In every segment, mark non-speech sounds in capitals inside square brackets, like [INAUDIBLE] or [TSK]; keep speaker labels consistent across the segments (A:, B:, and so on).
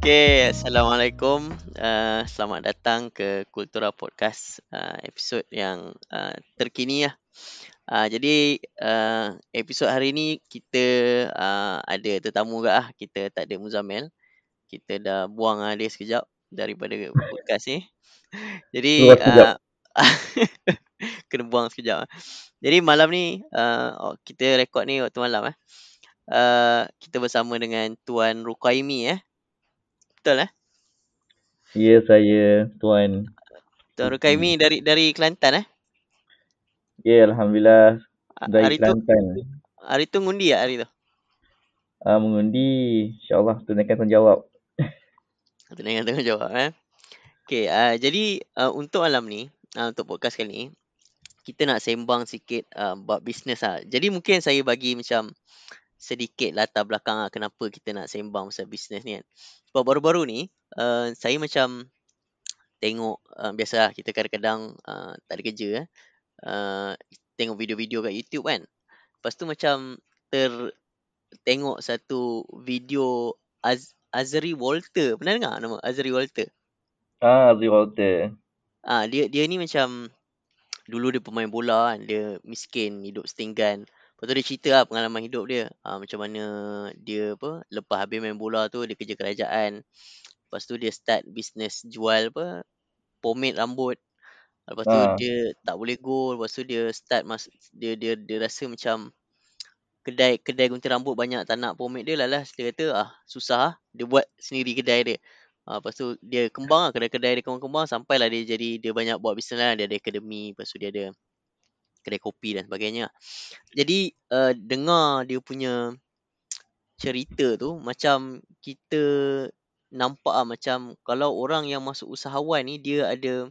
A: Okay, Assalamualaikum. Uh, selamat datang ke Kultura Podcast uh, episod yang uh, terkini lah. Uh, jadi uh, episod hari ni kita uh, ada tetamu ke ah. Kita tak ada Muzamel. Kita dah buang uh, dia sekejap daripada podcast ni. [LAUGHS] Jadi uh, [LAUGHS] kena buang sekejap. Jadi malam ni uh, kita rekod ni waktu malam eh. Uh, kita bersama dengan Tuan Rukaimi eh. Betul eh?
B: Ya, saya Tuan.
A: Tuan Rukaimi dari dari Kelantan eh?
B: Ya, Alhamdulillah. Dari hari Kelantan.
A: Tu, hari tu ngundi ya hari tu?
B: Uh, mengundi, insyaAllah tunaikan tanggungjawab. [LAUGHS]
A: tunaikan tanggungjawab eh? Okay, uh, jadi uh, untuk malam ni, uh, untuk podcast kali ni, kita nak sembang sikit uh, buat bisnes lah. Jadi mungkin saya bagi macam sedikit latar belakang lah kenapa kita nak sembang pasal bisnes ni kan. Sebab baru-baru ni, uh, saya macam tengok, uh, biasalah kita kadang-kadang uh, tak ada kerja eh. Uh, tengok video-video kat YouTube kan. Lepas tu macam ter tengok satu video Az Azri Walter. Pernah dengar nama Azri Walter?
B: Ah, Azri Walter.
A: Ah, dia dia ni macam dulu dia pemain bola kan. Dia miskin, hidup setinggan. Lepas tu dia cerita lah pengalaman hidup dia. Ha, macam mana dia apa lepas habis main bola tu dia kerja kerajaan. Lepas tu dia start bisnes jual apa pomade rambut. Lepas tu ha. dia tak boleh go. Lepas tu dia start mas dia dia dia rasa macam kedai kedai gunting rambut banyak tak nak pomade dia lah lah. Dia kata ah susah lah. Dia buat sendiri kedai dia. Ha, lepas tu dia kembang lah kedai-kedai dia kembang-kembang sampailah dia jadi dia banyak buat bisnes lah. Dia ada akademi. Lepas tu dia ada kedai kopi dan sebagainya. Jadi uh, dengar dia punya cerita tu macam kita nampak ah macam kalau orang yang masuk usahawan ni dia ada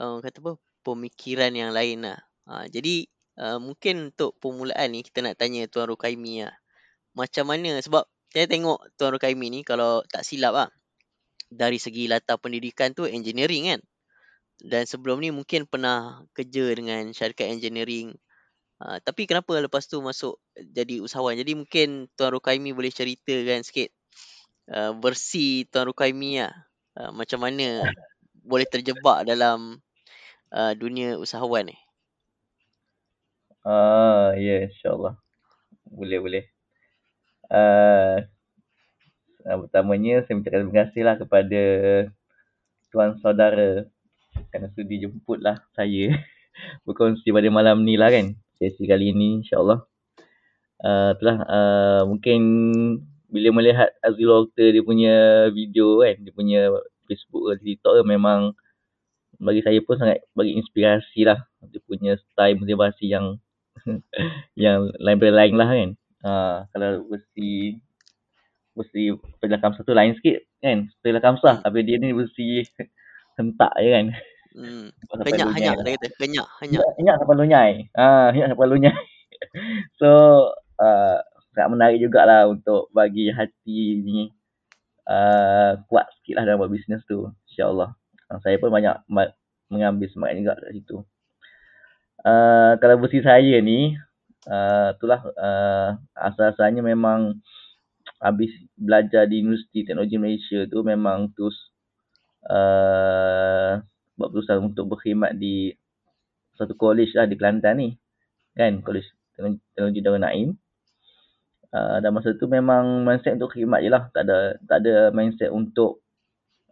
A: uh, kata apa pemikiran yang lain lah. Ha, jadi uh, mungkin untuk permulaan ni kita nak tanya Tuan Rukaimi lah. Macam mana sebab saya tengok Tuan Rukaimi ni kalau tak silap lah. Dari segi latar pendidikan tu engineering kan. Dan sebelum ni mungkin pernah kerja dengan syarikat engineering. Uh, tapi kenapa lepas tu masuk jadi usahawan? Jadi mungkin Tuan Rukaimi boleh ceritakan sikit uh, versi Tuan Rukaimi lah. Uh, macam mana boleh terjebak dalam uh, dunia usahawan ni?
B: Ah, uh, ya yeah, insyaAllah. Boleh, boleh. Uh, pertamanya saya minta terima kasih lah kepada tuan saudara kerana sudi jemput lah saya. [LAUGHS] Berkongsi pada malam ni lah kan. Sesi kali ni insyaAllah. Uh, telah uh, mungkin bila melihat Azil Walter dia punya video kan dia punya Facebook ke TikTok ke memang bagi saya pun sangat bagi inspirasi lah. Dia punya style motivasi yang [LAUGHS] yang lain lain lah kan. Uh, kalau mesti mesti Pela Kamsa tu lain sikit kan. Pela Kamsa tapi dia ni mesti [LAUGHS] hentak je kan
A: Hmm. Kenyak, kenyak dia kata. Kenyak, kenyak.
B: Kenyak sampai lunyai. Ah, kenyak sampai lunyai. [LAUGHS] so, uh, sangat menarik jugalah untuk bagi hati ni uh, kuat sikit lah dalam buat bisnes tu. InsyaAllah. Uh, saya pun banyak mengambil semangat juga dari situ. Uh, kalau versi saya ni, uh, itulah uh, asal-asalnya memang habis belajar di Universiti Teknologi Malaysia tu memang terus uh, buat berusaha untuk berkhidmat di satu college lah di Kelantan ni. Kan, college teknologi Darul Naim. Uh, dan masa tu memang mindset untuk khidmat je lah. Tak ada, tak ada mindset untuk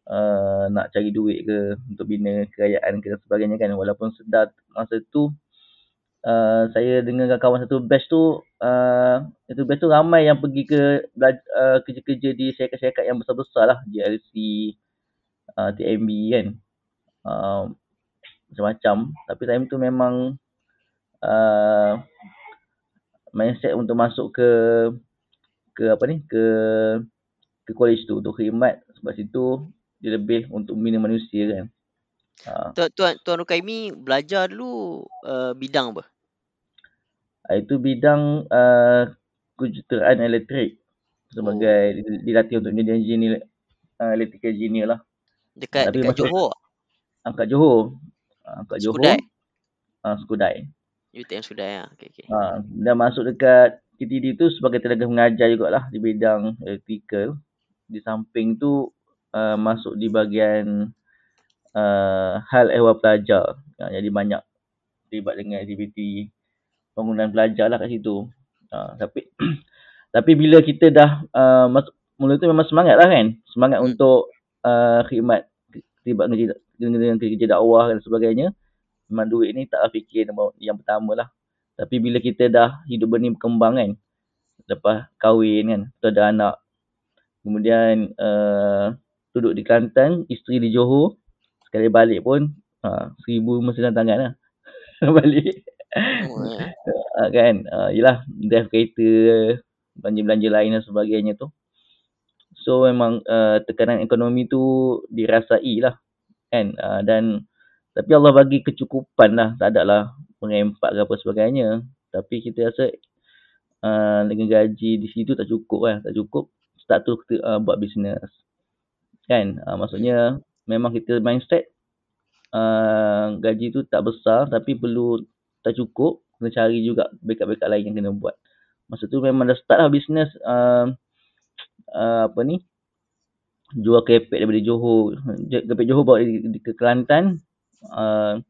B: uh, nak cari duit ke, untuk bina kerajaan ke dan sebagainya kan. Walaupun sedar masa tu, uh, saya dengan kawan satu batch tu, uh, itu batch tu ramai yang pergi ke uh, kerja-kerja di syarikat-syarikat yang besar-besar lah. GLC, uh, TMB kan. Uh, macam-macam tapi time tu memang uh, mindset untuk masuk ke ke apa ni? Ke ke college tu untuk khidmat. Sebab situ dia lebih untuk bina manusia kan.
A: Uh. tuan tuan tuan Rukaimi belajar dulu uh, bidang apa?
B: Uh, itu bidang uh, kejuruteraan elektrik. Sebagai oh. dilatih untuk menjadi engineer uh, electrical engineer lah.
A: Dekat Tapi dekat Johor
B: angkat Johor. Angkat Johor. Skudai. Ah, Skudai.
A: UTM Skudai ya. Okey okey.
B: Ah, dan masuk dekat TTD tu sebagai tenaga mengajar jugalah di bidang electrical. di samping tu uh, masuk di bahagian uh, hal ehwal pelajar. Uh, jadi banyak terlibat dengan aktiviti bangunan pelajar lah kat situ. Uh, tapi [CLEARS THROAT] tapi bila kita dah uh, masuk, mula tu memang semangat lah kan. Semangat hmm. untuk uh, khidmat terlibat dengan, dengan kerja dakwah dan sebagainya. Memang duit ni tak fikir yang pertama lah. Tapi bila kita dah hidup benih berkembang kan. Lepas kahwin kan. Kita ada anak. Kemudian uh, duduk di Kelantan. Isteri di Johor. Sekali balik pun. Uh, seribu mesti dalam tangan lah. [LAUGHS] balik. uh, [LAUGHS] kan. Uh, yelah. Drive kereta. Belanja-belanja lain dan sebagainya tu. So memang uh, tekanan ekonomi tu dirasai lah. Kan. Uh, dan tapi Allah bagi kecukupan lah. Tak ada lah mengempak ke apa sebagainya. Tapi kita rasa uh, dengan gaji di situ tak cukup lah. Tak cukup. Start tu kita uh, buat bisnes. Kan? Uh, maksudnya memang kita mindset uh, gaji tu tak besar tapi perlu tak cukup. Kena cari juga backup-backup lain yang kena buat. Masa tu memang dah start lah bisnes uh, uh, apa ni jual kepek daripada Johor. Kepek Johor bawa ke Kelantan. Uh,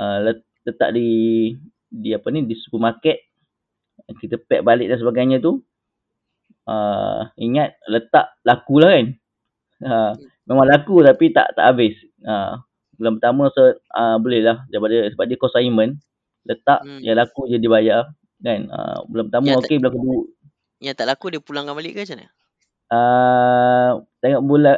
B: uh, letak di di apa ni di supermarket. Kita pack balik dan sebagainya tu. Uh, ingat letak laku lah kan. Uh, memang laku tapi tak tak habis. Uh, bulan pertama so, uh, boleh lah daripada sebab dia consignment letak hmm. yang laku je dibayar kan? Uh, bulan pertama okey bulan kedua.
A: yang tak laku dia pulangkan balik ke macam mana
B: uh, tengok bulan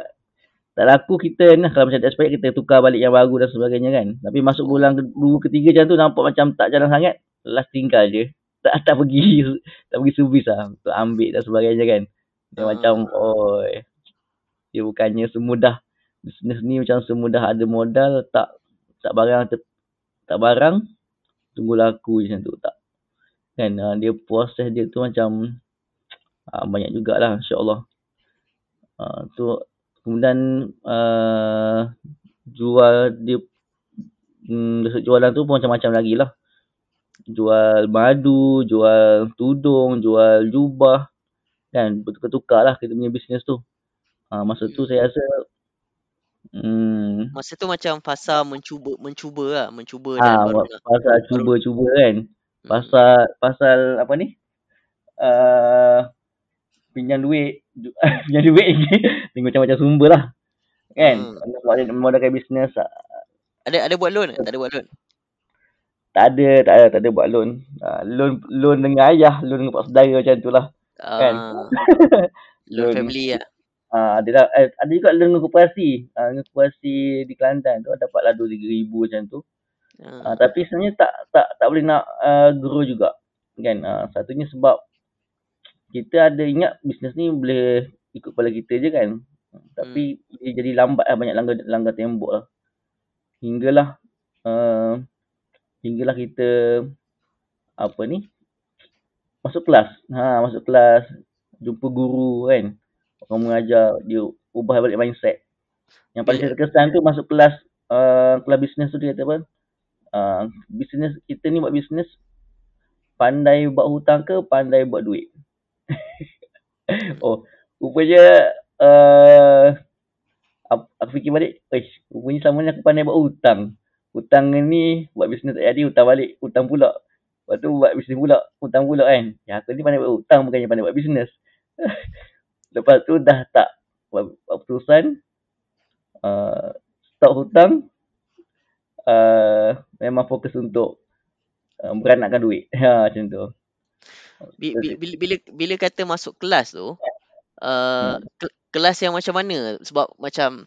B: tak laku kita nah kalau macam tak expired kita tukar balik yang baru dan sebagainya kan. Tapi masuk bulan kedua ketiga macam tu nampak macam tak jalan sangat. Last tinggal je. [LAUGHS] Tak tak pergi tak pergi servis lah untuk ambil dan sebagainya kan. Dia uh. macam oh dia bukannya semudah bisnes ni macam semudah ada modal tak tak barang tak barang tunggu laku je macam tu tak. Kan uh, dia proses dia tu macam uh, banyak jugalah insya-Allah. Uh, tu Kemudian uh, jual dia um, jualan tu pun macam-macam lagi lah. Jual madu, jual tudung, jual jubah. Kan bertukar-tukar lah kita punya bisnes tu. Uh, masa tu saya rasa
A: um, Masa tu macam fasa mencuba mencuba lah. Mencuba
B: ha, dan baru Pasal cuba-cuba kan. Hmm. Pasal, pasal apa ni? Uh, pinjam duit [LAUGHS] pinjam duit tengok macam-macam sumber lah. Kan? Hmm. sebab dia memodalkan bisnes ah.
A: ada ada buat loan tak ada buat loan?
B: Tak ada tak ada tak ada buat loan. Uh, loan loan dengan ayah loan dengan pak saudara macam tu lah. Uh, kan [LAUGHS]
A: loan, family lah
B: uh, ada lah, eh, ada juga loan dengan koperasi. Uh, dengan koperasi di Kelantan tu dapatlah 2 ribu macam tu. Uh. Uh, tapi sebenarnya tak tak tak boleh nak uh, grow juga. Kan? Uh, satunya sebab kita ada ingat bisnes ni boleh ikut kepala kita je kan. Tapi hmm. dia jadi lambat lah banyak langgar, langgar tembok lah. Hinggalah uh, hinggalah kita apa ni masuk kelas. Ha, masuk kelas jumpa guru kan. Orang mengajar dia ubah balik mindset. Yang paling terkesan tu masuk kelas uh, kelas bisnes tu dia kata apa? Uh, bisnes kita ni buat bisnes pandai buat hutang ke pandai buat duit. [LAUGHS] oh, rupanya uh, aku, aku fikir balik, eh, rupanya selama ni aku pandai buat hutang. Hutang ni buat bisnes tak jadi, hutang balik, hutang pula. Lepas tu buat bisnes pula, hutang pula kan. Ya aku ni pandai buat hutang bukannya pandai buat bisnes. [LAUGHS] Lepas tu dah tak buat, buat keputusan, uh, stop hutang, uh, memang fokus untuk uh, beranakkan duit. [LAUGHS] Ha, macam tu
A: bila, bila bila kata masuk kelas tu uh, kelas yang macam mana sebab macam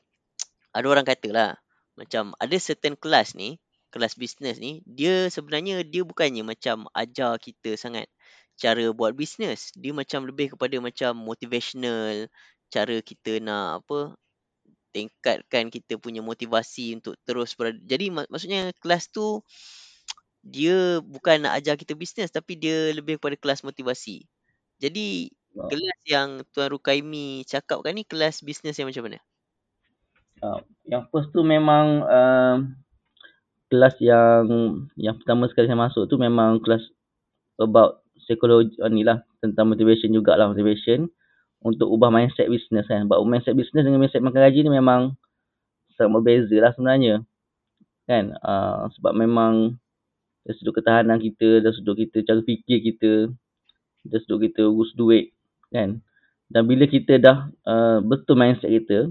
A: ada orang kata lah macam ada certain kelas ni kelas bisnes ni dia sebenarnya dia bukannya macam ajar kita sangat cara buat bisnes dia macam lebih kepada macam motivational cara kita nak apa tingkatkan kita punya motivasi untuk terus berada. jadi mak- maksudnya kelas tu dia bukan nak ajar kita bisnes tapi dia lebih kepada kelas motivasi. Jadi uh. kelas yang Tuan Rukaimi cakapkan ni kelas bisnes yang macam mana?
B: Uh, yang first tu memang uh, kelas yang yang pertama sekali saya masuk tu memang kelas about psikologi uh, ni lah tentang motivation jugalah motivation untuk ubah mindset business kan. Sebab mindset business dengan mindset makan gaji ni memang sangat berbeza lah sebenarnya. Kan? Uh, sebab memang dari sudut ketahanan kita, dari sudut kita, cara fikir kita, dari sudut kita urus duit. Kan? Dan bila kita dah uh, betul mindset kita,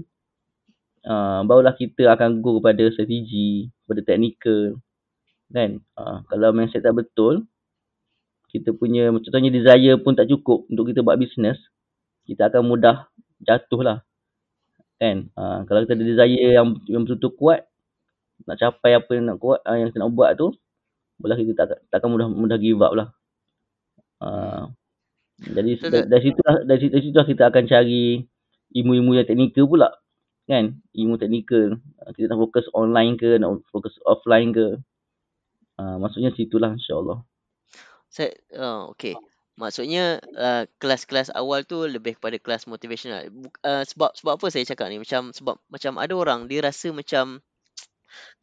B: uh, barulah kita akan go kepada strategi, kepada teknikal. Kan? Uh, kalau mindset tak betul, kita punya, contohnya desire pun tak cukup untuk kita buat business, kita akan mudah jatuh lah. Kan? Uh, kalau kita ada desire yang, yang betul-betul kuat, nak capai apa yang nak kuat, uh, yang kita nak buat tu, boleh kita tak, takkan mudah mudah give up lah. Uh, jadi dari, dari situ lah, dari, dari situ lah kita akan cari ilmu-ilmu yang teknikal pula. Kan? Ilmu teknikal. Kita nak fokus online ke, nak fokus offline ke. Uh, maksudnya situlah insyaAllah.
A: Saya, oh, okay. Maksudnya uh, kelas-kelas awal tu lebih kepada kelas motivational. Uh, sebab sebab apa saya cakap ni? Macam sebab macam ada orang dia rasa macam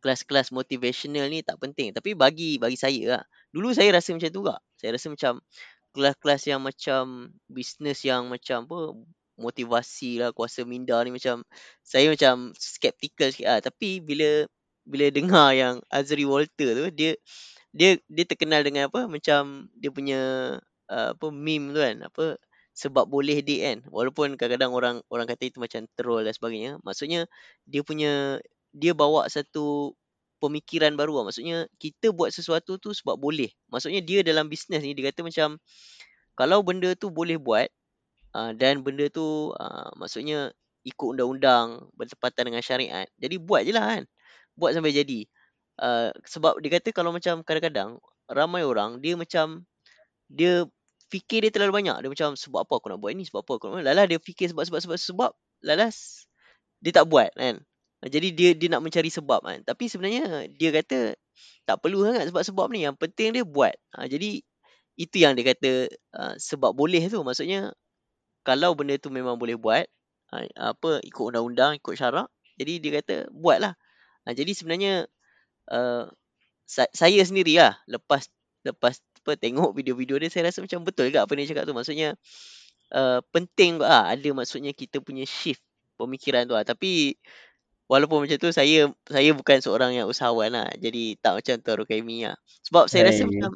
A: kelas-kelas motivational ni tak penting. Tapi bagi bagi saya lah. Dulu saya rasa macam tu juga. Saya rasa macam kelas-kelas yang macam business yang macam apa motivasi lah kuasa minda ni macam saya macam skeptical sikit lah tapi bila bila dengar yang Azri Walter tu dia dia dia terkenal dengan apa macam dia punya uh, apa meme tu kan apa sebab boleh dia kan walaupun kadang-kadang orang orang kata itu macam troll dan sebagainya maksudnya dia punya dia bawa satu pemikiran baru lah. Maksudnya kita buat sesuatu tu sebab boleh. Maksudnya dia dalam bisnes ni dia kata macam kalau benda tu boleh buat uh, dan benda tu uh, maksudnya ikut undang-undang bertepatan dengan syariat. Jadi buat je lah kan. Buat sampai jadi. Uh, sebab dia kata kalau macam kadang-kadang ramai orang dia macam dia fikir dia terlalu banyak. Dia macam sebab apa aku nak buat ni? Sebab apa aku nak buat? Lalah dia fikir sebab sebab sebab sebab lalas dia tak buat kan. Jadi dia dia nak mencari sebab kan. Tapi sebenarnya dia kata tak perlu sangat sebab-sebab ni. Yang penting dia buat. Ha, jadi itu yang dia kata uh, sebab boleh tu. Maksudnya kalau benda tu memang boleh buat. Uh, apa ikut undang-undang, ikut syarak. Jadi dia kata buatlah. Uh, jadi sebenarnya uh, sa- saya sendirilah lepas lepas apa tengok video-video dia saya rasa macam betul juga apa dia cakap tu. Maksudnya uh, penting lah ada maksudnya kita punya shift pemikiran tu lah. Tapi walaupun macam tu saya saya bukan seorang yang usahawan lah. Jadi tak macam Tuan Rukaimi lah. Sebab saya rasa macam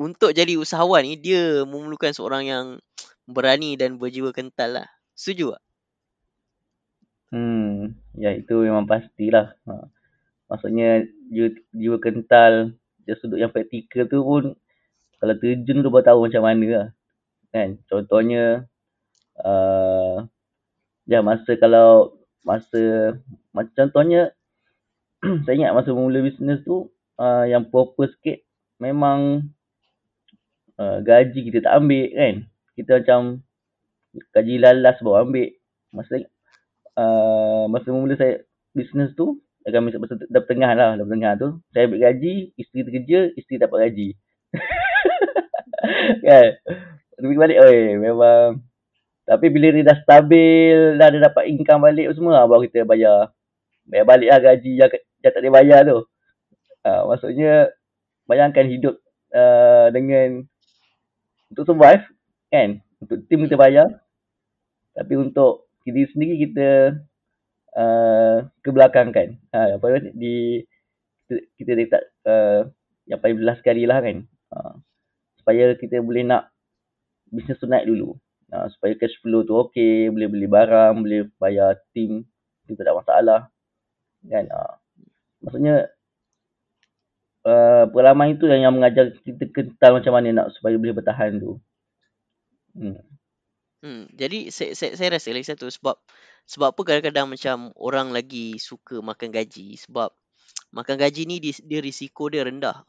A: untuk jadi usahawan ni dia memerlukan seorang yang berani dan berjiwa kental lah. Setuju tak?
B: Hmm, ya itu memang pastilah. Ha. Maksudnya jiwa, jiwa kental dari sudut yang praktikal tu pun kalau terjun tu baru tahu macam mana lah. Kan? Contohnya uh, ya masa kalau masa macam contohnya [CLEARS THROAT] saya ingat masa mula bisnes tu uh, yang proper sikit memang uh, gaji kita tak ambil kan. Kita macam gaji lalas bawa ambil. Masa uh, masa mula saya bisnes tu masa, masa dah tengah lah dah tengah tu. Saya ambil gaji isteri kerja isteri dapat gaji. [LAUGHS] Kan? Lebih balik, oi memang tapi bila dia dah stabil, dah ada dapat income balik semua, baru kita bayar. Bayar balik lah gaji yang, yang tak boleh bayar tu. Uh, maksudnya, bayangkan hidup uh, dengan untuk survive, kan? Untuk tim kita bayar. Tapi untuk diri sendiri kita uh, kebelakangkan. Ha, apa di kita, kita tak uh, yang paling belas sekali lah kan. Uh, supaya kita boleh nak bisnes tu naik dulu. Uh, supaya cash flow tu okey, boleh beli barang, boleh bayar team, kita tak masalah. Kan? Uh, maksudnya uh, pengalaman itu yang, yang mengajar kita kental macam mana nak supaya boleh bertahan tu.
A: Hmm. Hmm, jadi saya, saya, saya rasa lagi satu sebab sebab apa kadang-kadang macam orang lagi suka makan gaji sebab makan gaji ni dia, dia risiko dia rendah.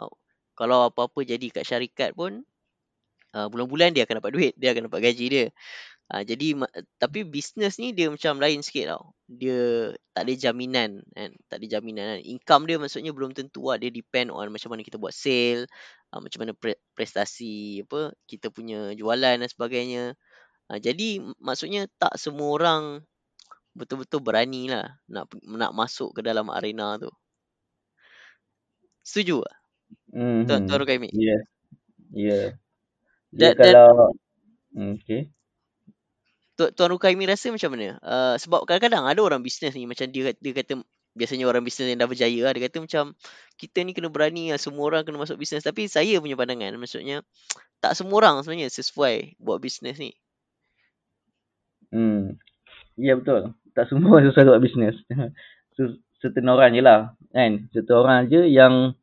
A: Kalau apa-apa jadi kat syarikat pun uh, bulan-bulan dia akan dapat duit, dia akan dapat gaji dia. Uh, jadi tapi bisnes ni dia macam lain sikit tau. Dia tak ada jaminan kan, tak ada jaminan kan. Income dia maksudnya belum tentu lah. Dia depend on macam mana kita buat sale, uh, macam mana pre- prestasi apa kita punya jualan dan sebagainya. Uh, jadi maksudnya tak semua orang betul-betul berani lah nak nak masuk ke dalam arena tu. Setuju tak?
B: Mm-hmm. Tuan, Tuan
A: Rukaimi?
B: Ya. Yeah. Yeah. Dan, kalau dan, hmm, okay.
A: Tuan, Tuan Rukaimi rasa macam mana? Uh, sebab kadang-kadang ada orang bisnes ni macam dia, dia kata biasanya orang bisnes yang dah berjaya lah. Dia kata macam kita ni kena berani lah. Semua orang kena masuk bisnes. Tapi saya punya pandangan maksudnya tak semua orang sebenarnya sesuai buat bisnes ni.
B: Hmm. Ya betul. Tak semua orang sesuai buat bisnes. [LAUGHS] Certain orang je lah. Kan? Certain orang je yang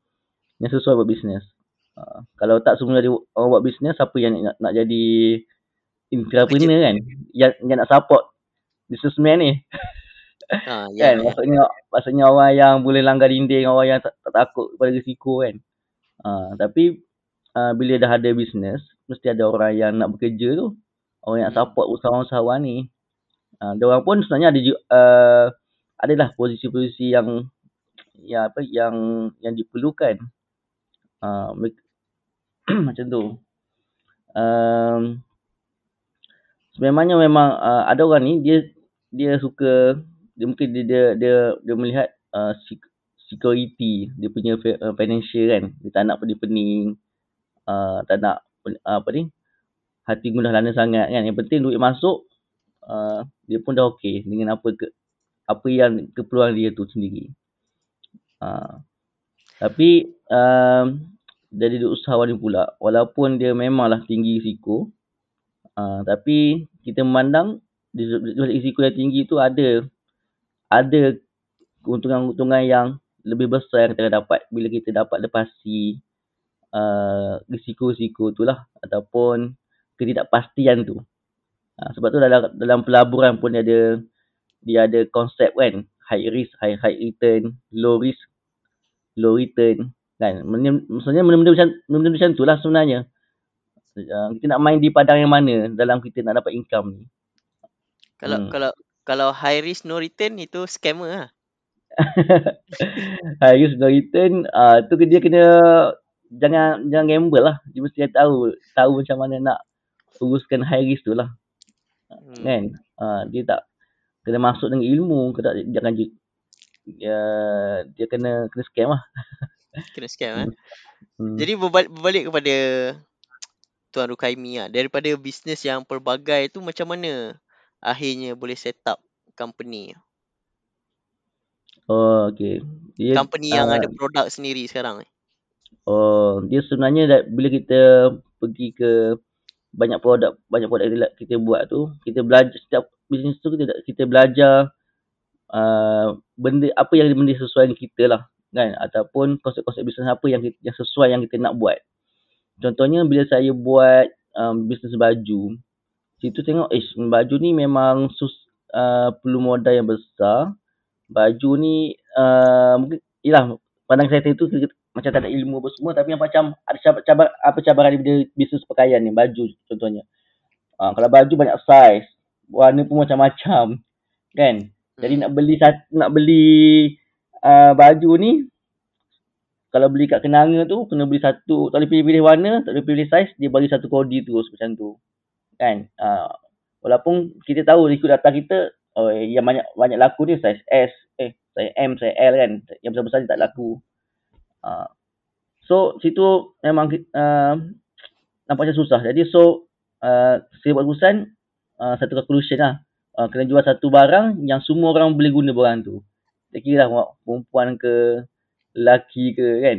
B: yang sesuai buat bisnes. Uh, kalau tak semua jadi orang buat bisnes, siapa yang nak, nak jadi entrepreneur kan? Yang, yang nak support businessman ni. Ha, [LAUGHS] ya, kan? ya. maksudnya maksudnya orang yang boleh langgar dinding orang yang tak, tak takut pada risiko kan? Ha, tapi uh, bila dah ada business mesti ada orang yang nak bekerja tu. Orang yang hmm. support usahawan-usahawan ni. Ha, orang pun sebenarnya ada uh, adalah posisi-posisi yang ya apa yang yang diperlukan uh, [CLEARS THROAT] macam tu. Um, Sebenarnya memang uh, ada orang ni dia dia suka dia mungkin dia dia dia, dia melihat uh, security dia punya uh, financial kan. Dia tak nak pening-pening uh, tak nak uh, apa ni hati mudah lana sangat kan. Yang penting duit masuk uh, dia pun dah okey dengan apa ke apa yang keperluan dia tu sendiri. Uh, tapi um, dari usahawan ni pula walaupun dia memanglah tinggi risiko Uh, tapi kita memandang di risiko yang tinggi tu ada ada keuntungan-keuntungan yang lebih besar yang kita dapat bila kita dapat lepasi uh, risiko-risiko tu lah ataupun ketidakpastian tu. Uh, sebab tu dalam dalam pelaburan pun dia ada dia ada konsep kan high risk high high return, low risk low return kan. Maksudnya benda-benda macam benda-benda macam tu lah sebenarnya. Uh, kita nak main di padang yang mana dalam kita nak dapat income ni.
A: Kalau hmm. kalau kalau high risk no return itu scammer lah. [LAUGHS]
B: high risk no return uh, tu dia kena jangan jangan gamble lah. Dia mesti tahu tahu macam mana nak uruskan high risk tu lah. Hmm. Kan? Uh, dia tak kena masuk dengan ilmu ke tak jangan uh, dia kena kena scam lah. [LAUGHS]
A: kena scam eh. Hmm. Jadi berbalik, berbalik kepada Tuan Rukaimi lah. Daripada bisnes yang pelbagai tu macam mana akhirnya boleh set up company?
B: Oh, okay.
A: Dia, company uh, yang ada produk sendiri sekarang ni.
B: Oh, dia sebenarnya that, bila kita pergi ke banyak produk banyak produk kita, kita buat tu, kita belajar setiap bisnes tu kita kita belajar uh, benda apa yang benda sesuai dengan kita lah kan ataupun konsep-konsep bisnes apa yang yang sesuai yang kita nak buat. Contohnya bila saya buat um, bisnes baju, situ tengok eh baju ni memang sus, uh, perlu modal yang besar. Baju ni uh, mungkin yalah pandang saya tu macam tak ada ilmu apa semua tapi yang macam ada cabar, cabar apa cabaran di bisnes pakaian ni baju contohnya. Uh, kalau baju banyak size, warna pun macam-macam kan. Jadi hmm. nak beli nak beli uh, baju ni kalau beli kat kenanga tu kena beli satu tak boleh pilih-pilih warna tak boleh pilih size dia bagi satu kodi terus macam tu. Kan? Uh, walaupun kita tahu ikut data kita oh, yang banyak banyak laku ni size S eh size M size L kan? Yang besar-besar dia tak laku. Uh, so situ memang uh, nampaknya susah. Jadi so uh, saya buat keputusan uh, satu conclusion lah. Uh, kena jual satu barang yang semua orang boleh guna barang tu tak kira lah perempuan ke lelaki ke kan.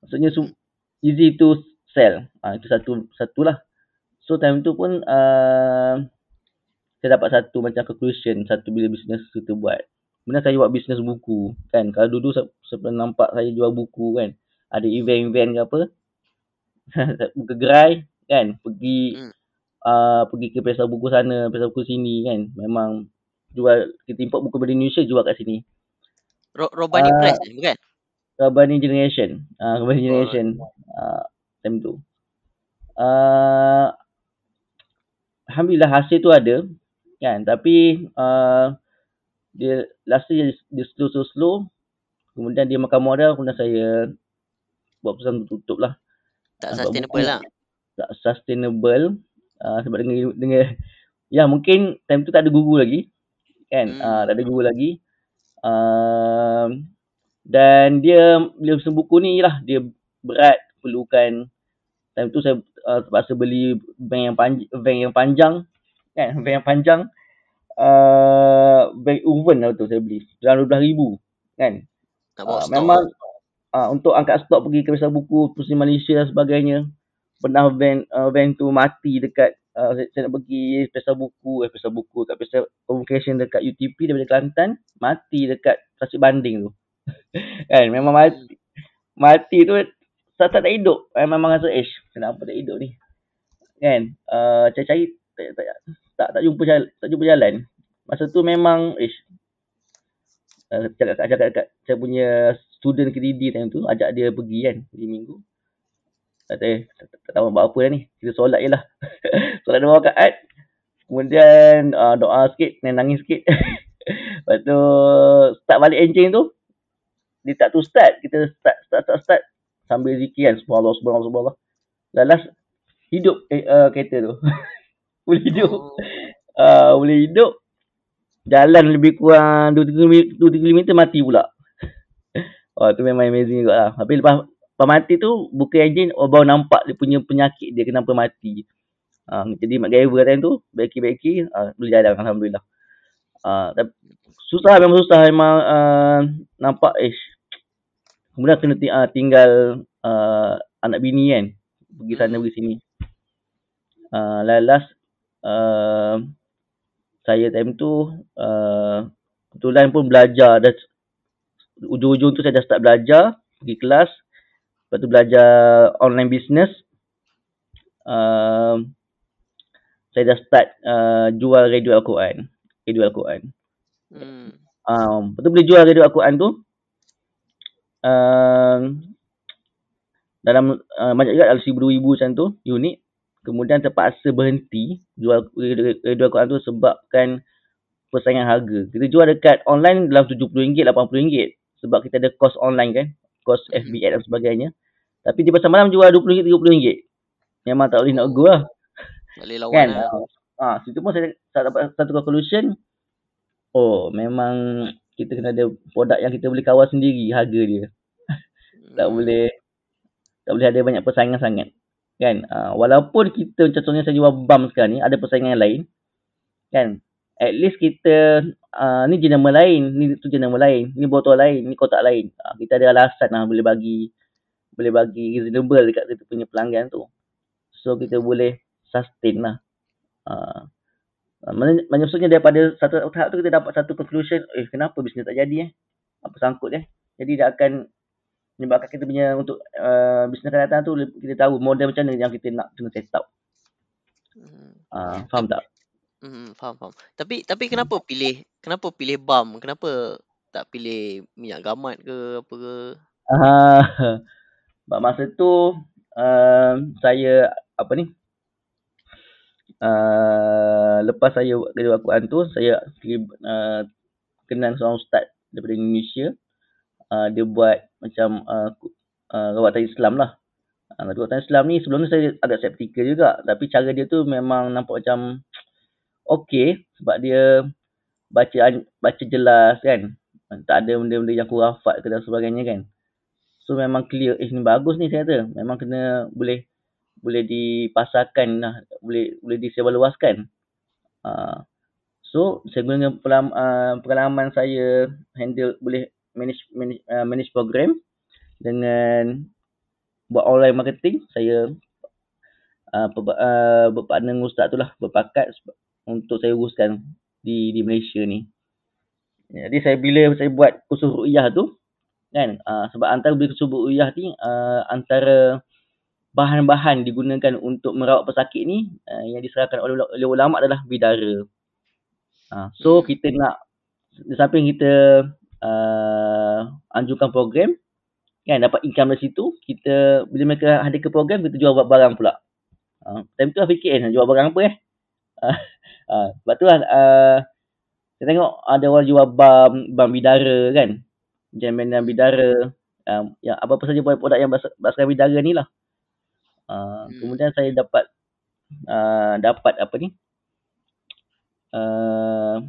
B: Maksudnya easy to sell. Ha, itu satu satulah. So time tu pun uh, saya dapat satu macam conclusion satu bila bisnes kita buat. Kemudian saya buat bisnes buku kan. Kalau dulu saya, pernah nampak saya jual buku kan. Ada event-event ke apa. [LAUGHS] Buka gerai kan. Pergi hmm. uh, pergi ke pesta buku sana, pesta buku sini kan. Memang jual kita import buku dari Indonesia jual kat sini.
A: Robani uh, Press bukan?
B: Urban Generation. Ah, uh, Urban Generation. Ah, uh, time tu. Uh, Alhamdulillah hasil tu ada. Kan? Tapi uh, dia last year dia slow slow slow. Kemudian dia makan modal kemudian saya buat pesan tutup lah.
A: Tak uh, sustainable lah.
B: Tak sustainable. Uh, sebab dengan, dengan ya mungkin time tu tak ada guru lagi. Kan? Hmm. Uh, tak ada guru lagi. Uh, dan dia bila pesan buku ni lah dia berat perlukan time tu saya uh, terpaksa beli bank yang panjang bank yang panjang Kan, [LAUGHS] van yang panjang. Uh, van Uven lah tu saya beli. Dalam RM12,000. Kan.
A: Bawa
B: Uh,
A: stok.
B: memang uh, untuk angkat stok pergi ke pasar buku, pusing Malaysia dan sebagainya. Pernah van uh, van tu mati dekat uh, saya, nak pergi pasar buku, eh pasar buku kat pasar communication dekat UTP daripada Kelantan, mati dekat Tasik Banding tu. [LAUGHS] kan, memang mati. Mati tu tak tak, hidup. Eh, memang rasa ish, kenapa tak hidup ni? Kan, uh, cari-cari tak, tak, tak, tak jumpa jalan, tak jumpa jalan. Masa tu memang ish, uh, cakap, cakap, cakap, saya punya student KDD time tu, ajak dia pergi kan, pergi minggu. Tak tahu, tak, tak, tahu buat apa dah ni. Kita solat je lah. [LAUGHS] solat dua rakaat. Kemudian uh, doa sikit, dan nangis sikit. [LAUGHS] Lepas tu, start balik engine tu. Dia tak tu start. Kita start, start, start, start. Sambil zikir kan. Subhanallah, subhanallah, subhanallah. Lalas, hidup eh, uh, kereta tu. [LAUGHS] boleh hidup. Uh, boleh hidup. Jalan lebih kurang 2-3 km mati pula. Oh, tu memang amazing juga lah. Tapi lepas mati tu, buka engine, oh, baru nampak dia punya penyakit dia kenapa mati. Uh, jadi MacGyver time tu, baiki-baiki, uh, boleh jalan Alhamdulillah. Uh, susah memang susah memang uh, nampak ish. Kemudian kena ti- uh, tinggal uh, anak bini kan. Pergi sana pergi sini. Uh, lalas uh, saya time tu uh, kebetulan pun belajar dah ujung-ujung tu saya dah start belajar pergi kelas lepas tu belajar online business. Uh, saya dah start uh, jual radio Al-Quran. Radio Al-Quran.
A: Hmm.
B: um, lepas tu boleh jual radio Al-Quran tu. Uh, dalam uh, banyak juga dalam seribu ribu macam tu unit. Kemudian terpaksa berhenti jual radio, Al-Quran tu sebabkan persaingan harga. Kita jual dekat online dalam RM70 RM80 sebab kita ada cost online kan
A: Hmm.
B: FB dan sebagainya. Tapi di pasar malam jual RM20 RM30 memang tak boleh nak go lah
A: Tak boleh lawan
B: kan?
A: lah.
B: ah ha, situ pun saya, saya dapat satu conclusion. Oh memang kita kena ada produk yang kita boleh kawal sendiri harga dia. [LAUGHS] Tak boleh tak boleh ada banyak persaingan sangat. Kan? Uh, walaupun kita contohnya saya jual bam sekarang ni ada persaingan yang lain. Kan at least kita uh, ni jenama lain ni tu jenama lain ni botol lain ni kotak lain uh, kita ada alasan lah boleh bagi boleh bagi reasonable dekat kita punya pelanggan tu so kita boleh sustain lah uh, mana, maksudnya daripada satu tahap tu kita dapat satu conclusion eh kenapa bisnes tak jadi eh apa sangkut eh jadi dia akan menyebabkan kita punya untuk uh, bisnes akan datang tu kita tahu model macam mana yang kita nak kena set up.
A: Hmm.
B: Uh, faham tak?
A: Hmm, faham faham. Tapi tapi kenapa pilih kenapa pilih balm? Kenapa tak pilih minyak gamat ke apa ke? [LAUGHS]
B: Uh, masa tu uh, saya apa ni? Uh, lepas saya kerja Al-Quran tu saya uh, kenal seorang ustaz daripada Indonesia. Uh, dia buat macam uh, uh, Islam lah. Uh, rawatan Islam ni sebelum ni saya agak skeptikal juga. Tapi cara dia tu memang nampak macam okey sebab dia baca baca jelas kan. Tak ada benda-benda yang kurafat ke dan sebagainya kan. So memang clear eh ni bagus ni saya kata. Memang kena boleh boleh dipasarkan lah. Boleh boleh disebarluaskan. Uh, so saya guna uh, pengalaman saya handle boleh manage manage, uh, manage program dengan buat online marketing saya uh, uh, berpartner dengan ustaz tu lah berpakat untuk saya uruskan di di Malaysia ni. Jadi saya bila saya buat kursus ru'yah tu kan uh, sebab antara bila kursus ru'yah ni uh, antara bahan-bahan digunakan untuk merawat pesakit ni uh, yang diserahkan oleh, oleh ulama adalah bidara. Uh, so
A: Hmm.
B: kita nak di samping kita uh, anjurkan program kan dapat income dari situ kita bila mereka ada ke program kita jual barang pula uh, time tu lah fikir nak jual barang apa eh uh, uh, sebab tu lah uh, saya tengok ada orang jual bam bam bidara kan jaminan bidara uh, yang apa-apa saja produk yang berasaskan bidara ni lah uh,
A: Hmm.
B: kemudian saya dapat uh, dapat apa ni uh,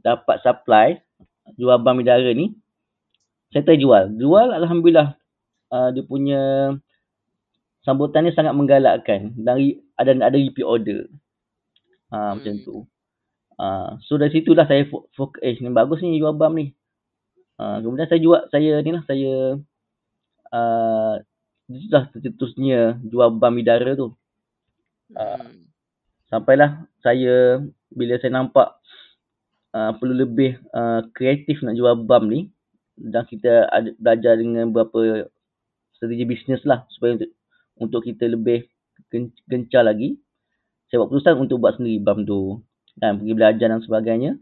B: dapat supply jual bam bidara ni saya terjual. Jual alhamdulillah uh, dia punya sambutan ni sangat menggalakkan dari ada ada repeat order. Ha, macam
A: Hmm.
B: tu. Ha, so dari situlah saya fokus eh ni bagus ni jual bam ni. Ha, kemudian saya jual saya ni lah saya uh, itulah tercetusnya jual bam bidara tu. Uh,
A: Hmm.
B: sampailah saya bila saya nampak uh, perlu lebih uh, kreatif nak jual bam ni dan kita ada belajar dengan beberapa strategi bisnes lah supaya untuk, untuk kita lebih gencar lagi saya buat keputusan untuk buat sendiri bam tu dan pergi belajar dan sebagainya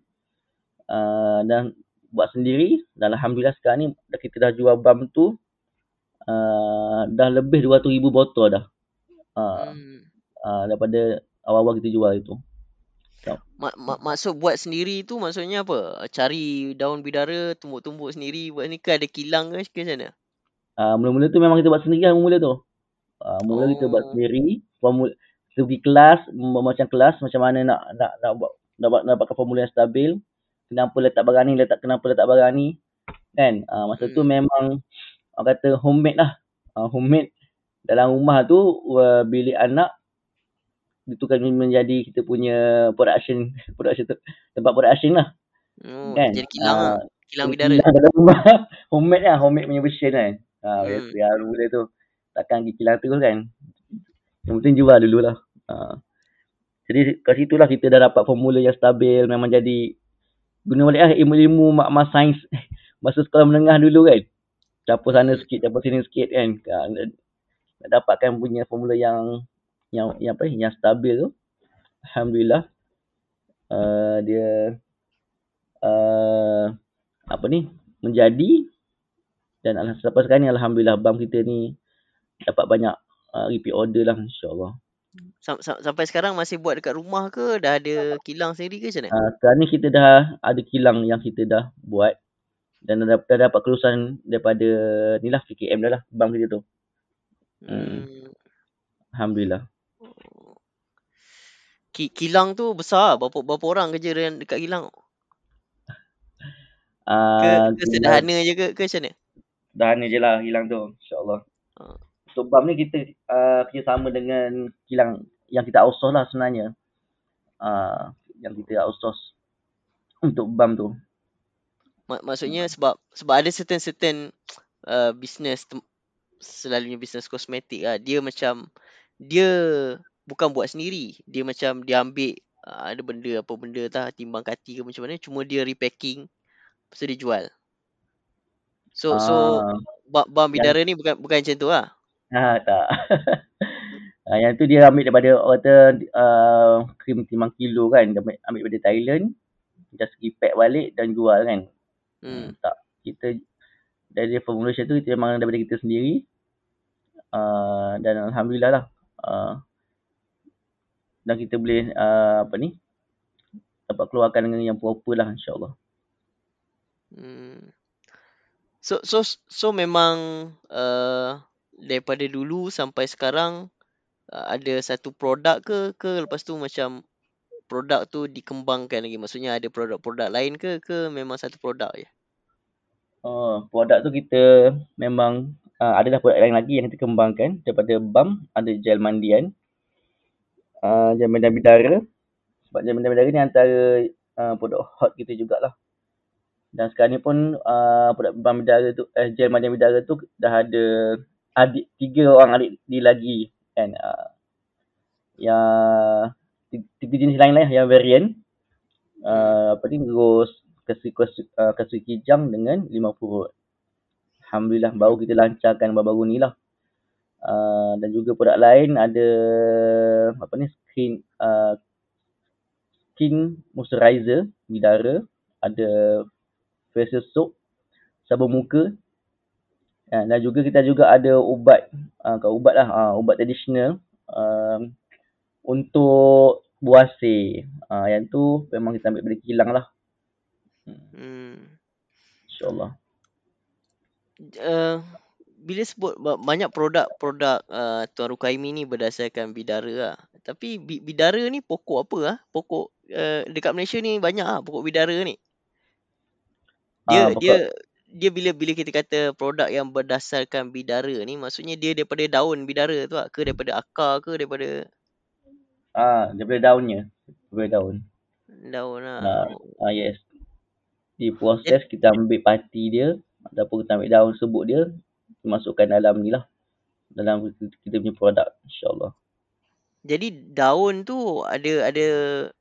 B: uh, dan buat sendiri dan Alhamdulillah sekarang ni kita dah jual bam tu uh, dah lebih 200 ribu botol dah uh, hmm. uh, daripada awal-awal kita jual itu
A: Mak, mak, maksud buat sendiri tu maksudnya apa? Cari daun bidara, tumbuk-tumbuk sendiri buat ni ke ada kilang ke ke macam mana?
B: Uh, mula-mula tu memang kita buat sendiri lah mula tu. Uh, mula oh. kita buat oh. sendiri, formula kita pergi kelas, macam kelas macam mana nak nak nak buat nak, nak dapatkan formula yang stabil. Kenapa letak barang ni, letak kenapa letak barang ni. Kan? Uh, masa hmm. tu memang orang kata homemade lah. Uh, homemade dalam rumah tu uh, bilik anak itu kan menjadi kita punya production [LAUGHS] production tempat production lah.
A: Oh, kan? Jadi kilang uh. Kilang bidara.
B: Kilang dalam rumah. [LAUGHS] homemade lah. Homemade punya version kan. Ha, hmm. ya, tu. Takkan pergi kilang terus kan. Yang penting jual dulu lah. Ha. Jadi kat situ lah kita dah dapat formula yang stabil. Memang jadi guna balik lah ilmu-ilmu mak sains masa sekolah menengah dulu kan. Campur sana sikit, campur sini sikit kan. Nak dapatkan punya formula yang yang yang apa yang stabil tu. Alhamdulillah. Uh, dia uh, apa ni menjadi dan sampai sekarang ni Alhamdulillah BAM kita ni dapat banyak uh, repeat order lah insyaAllah.
A: Sam- sam- sampai sekarang masih buat dekat rumah ke? Dah ada kilang sendiri ke macam mana?
B: Uh, sekarang ni kita dah ada kilang yang kita dah buat dan dah, dah dapat kelulusan daripada ni lah PKM dah lah BAM kita tu. Hmm. hmm. Alhamdulillah.
A: Ki- kilang tu besar berapa berapa orang kerja dekat kilang? Uh, ke, ke sederhana je ke, ke macam mana?
B: Sederhana je lah kilang tu insyaAllah. Uh. BAM ni kita uh, kerjasama dengan kilang yang kita outsource lah sebenarnya. Uh, yang kita outsource untuk BAM tu.
A: Mak- maksudnya sebab sebab ada certain-certain uh, business selalunya business kosmetik lah. Dia macam dia bukan buat sendiri. Dia macam dia ambil uh, ada benda apa benda tah timbang kati ke macam mana cuma dia repacking lepas tu dia jual. So uh, so bam bidara yang, ni bukan bukan macam tu lah.
B: Ha tak. uh, [LAUGHS] yang tu dia ambil daripada orang kata uh, krim timbang kilo kan. Dia ambil, ambil daripada Thailand. Just pergi pack balik dan jual kan. Hmm. tak. Kita dari formulation tu kita memang daripada kita sendiri. Uh, dan Alhamdulillah lah. Uh, dan kita boleh uh, apa ni dapat keluarkan dengan yang proper lah insyaAllah.
A: Hmm. So so so memang uh, daripada dulu sampai sekarang uh, ada satu produk ke ke lepas tu macam produk tu dikembangkan lagi? Maksudnya ada produk-produk lain ke ke memang satu produk je?
B: Oh produk tu kita memang uh, ada dah produk lain lagi yang kita kembangkan daripada BAM ada gel mandian uh, gel mandian bidara sebab gel mandian bidara ni antara uh, produk hot kita jugalah. Dan sekarang ni pun uh, produk BAM bidara tu eh, gel mandian bidara tu dah ada adik tiga orang adik dia lagi kan uh, yang tiga jenis lain-lain yang varian uh, apa ni kasih kasih uh, kijang dengan lima purut alhamdulillah baru kita lancarkan baru-baru ni lah. Uh, dan juga produk lain ada apa ni skin uh, skin moisturizer bidara ada facial soap sabun muka Uh, dan juga kita juga ada ubat, uh, ubat lah, uh, ubat tradisional uh, untuk buasir. Uh, yang tu memang kita ambil dari kilang lah. Hmm. InsyaAllah.
A: Uh, bila sebut banyak produk-produk uh, Tuan Rukaimi ni berdasarkan bidara lah. Tapi bidara ni pokok apa lah? Pokok uh, dekat Malaysia ni banyak lah pokok bidara ni. Dia uh, dia dia bila bila kita kata produk yang berdasarkan bidara ni maksudnya dia daripada daun bidara tu ah ke daripada akar ke daripada
B: ah daripada daunnya Ambil daun.
A: Daun lah.
B: Ah, ah yes. Di proses kita ambil parti dia ataupun kita ambil daun sebut dia masukkan dalam ni lah. Dalam kita punya produk insyaAllah.
A: Jadi daun tu ada ada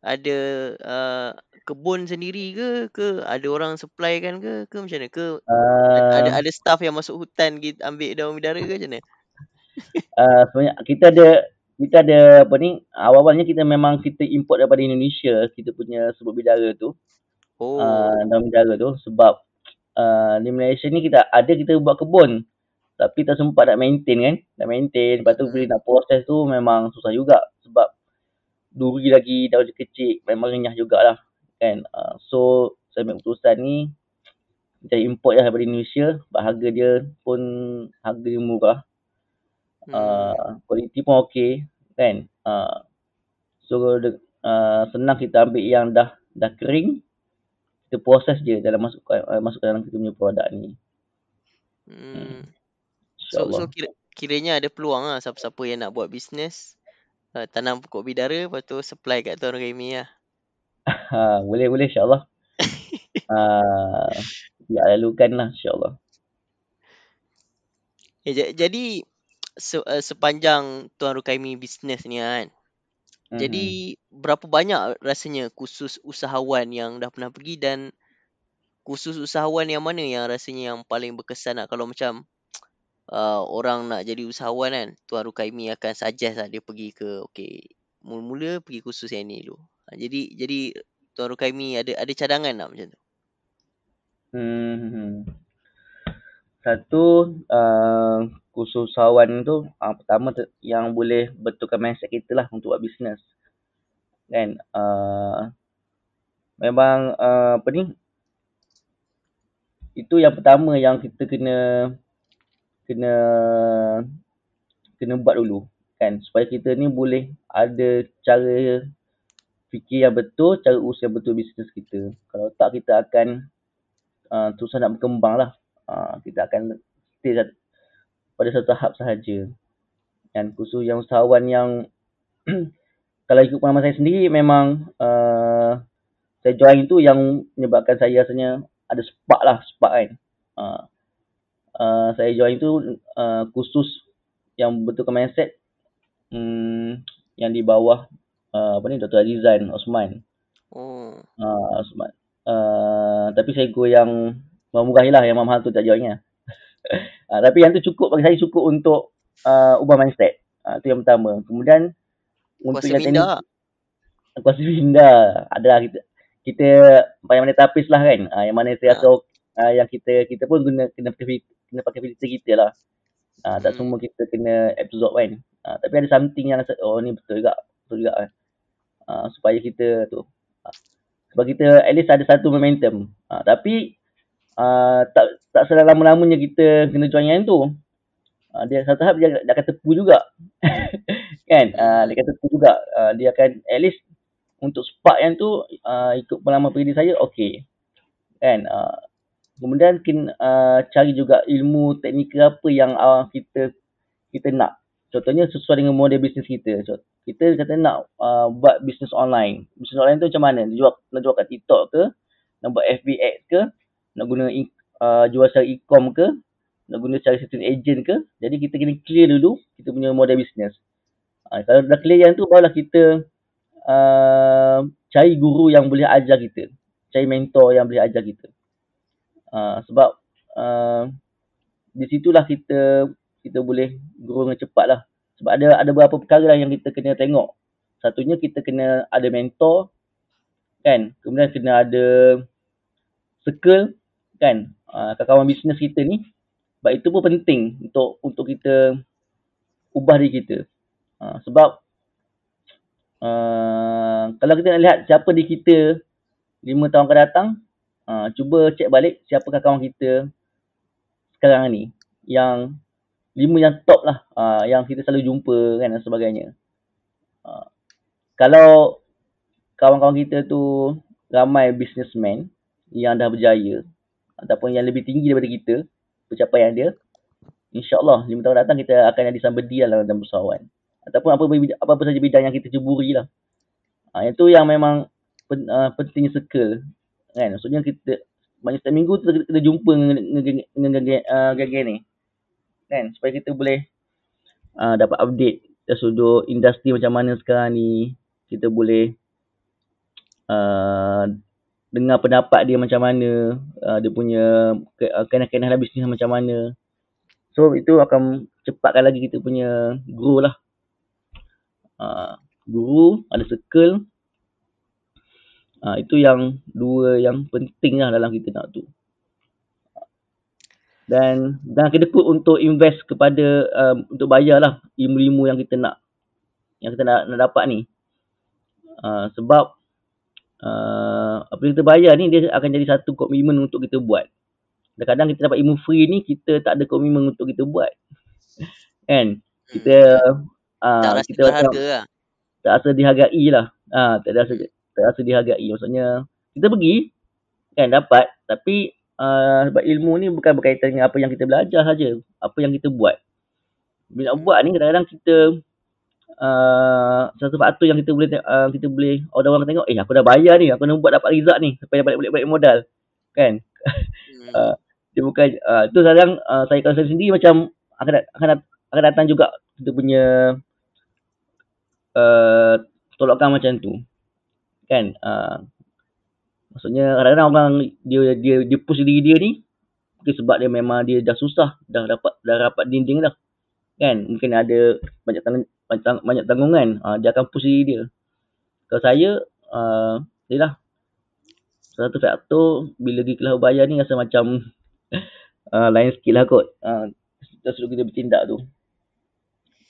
A: ada uh, kebun sendiri ke ke ada orang supply kan ke ke macam mana ke
B: Uh,
A: ada ada staff yang masuk hutan gitu ambil daun bidara ke macam mana? [LAUGHS]
B: uh, sebenarnya kita ada kita ada apa ni awal-awalnya kita memang kita import daripada Indonesia kita punya sebut bidara tu
A: Oh.
B: uh, daun bidara tu sebab uh, di Malaysia ni kita ada kita buat kebun tapi tak sempat nak maintain kan? Nak maintain. Lepas tu
A: Hmm.
B: bila nak proses tu memang susah juga. Sebab duri lagi dia kecil. Memang renyah jugalah. Kan? Uh, so saya ambil keputusan ni. Kita import je daripada Indonesia. Sebab harga dia pun harga dia murah.
A: Hmm.
B: uh, kualiti pun okey. Kan? Uh, so uh, senang kita ambil yang dah dah kering kita proses je dalam masukkan uh, masukkan dalam kita punya produk ni.
A: Hmm. So so kira, kiranya ada peluang lah siapa-siapa yang nak buat bisnes uh, tanam pokok bidara lepas tu supply kat Tuan Remy lah. [LAUGHS]
B: boleh boleh insyaallah uh, [LAUGHS] ya lalukan lah insyaallah
A: ja- jadi se, uh, sepanjang Tuan Rukaimi bisnes ni kan.
B: Mhm.
A: Jadi berapa banyak rasanya khusus usahawan yang dah pernah pergi dan khusus usahawan yang mana yang rasanya yang paling berkesan lah kalau macam uh, orang nak jadi usahawan kan Tuan Rukaimi akan suggest lah dia pergi ke okey mula-mula pergi khusus yang ni dulu. Ha, jadi jadi Tuan Rukaimi ada ada cadangan tak macam tu?
B: Hmm. Satu uh, khusus usahawan tu uh, pertama tu, yang boleh betulkan mindset kita lah untuk buat bisnes. Kan? Uh, memang uh, apa ni? Itu yang pertama yang kita kena kena kena buat dulu kan supaya kita ni boleh ada cara fikir yang betul, cara usaha yang betul bisnes kita. Kalau tak kita akan uh, susah nak berkembang lah. Uh, kita akan stay pada satu tahap sahaja. Dan khusus yang usahawan yang [CLEARS THROAT] kalau ikut pengalaman saya sendiri memang uh, saya join tu yang menyebabkan saya rasanya ada spark lah, spark kan. Uh, uh, saya join tu uh, khusus yang betulkan mindset um, yang di bawah uh, apa ni Dr. Azizan Osman.
A: Oh.
B: Uh, Osman. Uh, tapi saya go yang murah lah yang mahal tu tak join lah. [LAUGHS] uh, tapi yang tu cukup bagi saya cukup untuk uh, ubah mindset. Uh, tu yang pertama. Kemudian untuk
A: Kuasa
B: yang
A: minda.
B: teknik kuasa minda adalah kita kita yang mana tapis lah kan. Uh, yang mana saya
A: Ha.
B: rasa uh, yang kita kita pun guna kena fil- kena pakai filter kita lah. Uh, tak
A: Hmm.
B: semua kita kena absorb kan. Uh, tapi ada something yang rasa oh ni betul juga. Betul juga kan. Uh, supaya kita tu uh, sebab kita at least ada satu momentum. Uh, tapi uh, tak tak selama-lamanya kita kena join yang tu. Uh, dia satu tahap dia, dia akan tepu juga. [LAUGHS] kan? Uh, dia akan tepu juga. Uh, dia akan at least untuk spark yang tu uh, ikut pengalaman pribadi saya okey. Kan? Uh, kemudian kin, uh, cari juga ilmu teknikal apa yang uh, kita kita nak. Contohnya sesuai dengan model bisnes kita. So, kita kata nak uh, buat bisnes online. Bisnes online tu macam mana? Nak jual, nak jual kat TikTok ke? Nak buat FB ads ke? Nak guna e- uh, jual secara e-com ke? Nak guna secara sistem agent ke? Jadi kita kena clear dulu kita punya model bisnes. Uh, kalau dah clear yang tu barulah kita uh, cari guru yang boleh ajar kita. Cari mentor yang boleh ajar kita. Uh, sebab uh, di situlah kita kita boleh grow dengan cepat lah. Sebab ada ada beberapa perkara lah yang kita kena tengok. Satunya kita kena ada mentor kan. Kemudian kena ada circle kan. Uh, kawan-kawan bisnes kita ni. Sebab itu pun penting untuk untuk kita ubah diri kita. Uh, sebab uh, kalau kita nak lihat siapa di kita lima tahun akan datang, uh, cuba cek balik siapakah kawan kita sekarang ni yang lima yang top lah uh, yang kita selalu jumpa kan dan sebagainya. Uh, kalau kawan-kawan kita tu ramai businessman yang dah berjaya ataupun yang lebih tinggi daripada kita pencapaian dia, insyaAllah lima tahun datang kita akan jadi somebody lah dalam usahawan. Ataupun apa apa-apa saja bidang yang kita ceburi lah. Ha, itu yang memang pen, uh, pentingnya circle. Kan? Maksudnya kita banyak setiap minggu kita, kita jumpa dengan geng-geng ni. Kan? Supaya kita boleh uh, dapat update dari sudut industri macam mana sekarang ni. Kita boleh uh, dengar pendapat dia macam mana. Uh, dia punya uh, kenah-kenah bisnes macam mana. So itu akan cepatkan lagi kita punya grow lah. Uh, guru, ada circle. Uh, itu yang dua yang penting lah dalam kita nak tu. Dan jangan kita put untuk invest kepada um, untuk bayar lah ilmu-ilmu yang kita nak yang kita nak, nak dapat ni. Uh, sebab uh, apa yang kita bayar ni dia akan jadi satu komitmen untuk kita buat. Kadang-kadang kita dapat ilmu free ni kita tak ada komitmen untuk kita buat. [LAUGHS] kan? Kita hmm. uh,
A: tak rasa kita berharga lah
B: tak rasa dihargai lah. Ha, tak rasa tak rasa dihargai. Maksudnya kita pergi kan dapat tapi uh, sebab ilmu ni bukan berkaitan dengan apa yang kita belajar saja, apa yang kita buat. Bila nak buat ni kadang-kadang kita uh, satu faktor yang kita boleh uh, kita boleh orang orang tengok eh aku dah bayar ni aku nak buat dapat result ni supaya balik balik modal kan hmm. uh, [LAUGHS] dia bukan uh, tu kadang uh, saya kalau saya sendiri macam akan akan akan datang juga kita punya uh, tolakkan macam tu. Kan? Uh, maksudnya kadang-kadang orang dia dia dia push diri dia ni mungkin sebab dia memang dia dah susah, dah dapat dah dapat dinding dah. Kan? Mungkin ada banyak tang, banyak, banyak tanggungan, uh, dia akan push diri dia. Kalau saya uh, yalah satu faktor bila pergi kelas bayar ni rasa macam uh, [LAUGHS] lain sikit lah kot. Uh, kita suruh kita bertindak tu.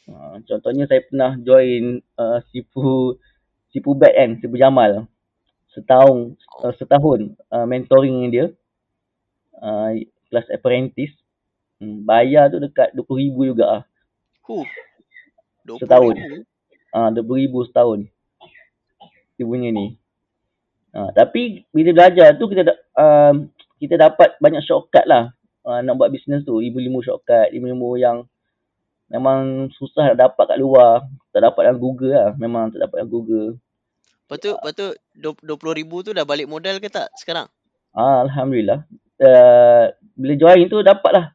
B: Uh, contohnya saya pernah join uh, Sipu Sipu Bet kan, Sipu Jamal. Setahun uh, setahun uh, mentoring dengan dia. Uh, kelas apprentice. Hmm, bayar tu dekat 20,000 juga ah.
A: Huh.
B: Setahun. Ah uh, 20,000 setahun. Dia punya ni. Uh, tapi bila belajar tu kita uh, kita dapat banyak shortcut lah uh, nak buat bisnes tu. Ilmu-ilmu shortcut, ilmu-ilmu yang memang susah nak dapat kat luar. Tak dapat dalam Google lah. Memang tak dapat dalam Google.
A: Lepas tu, lepas tu RM20,000 tu dah balik modal ke tak sekarang?
B: Ah, Alhamdulillah. Uh, bila join tu dapat lah.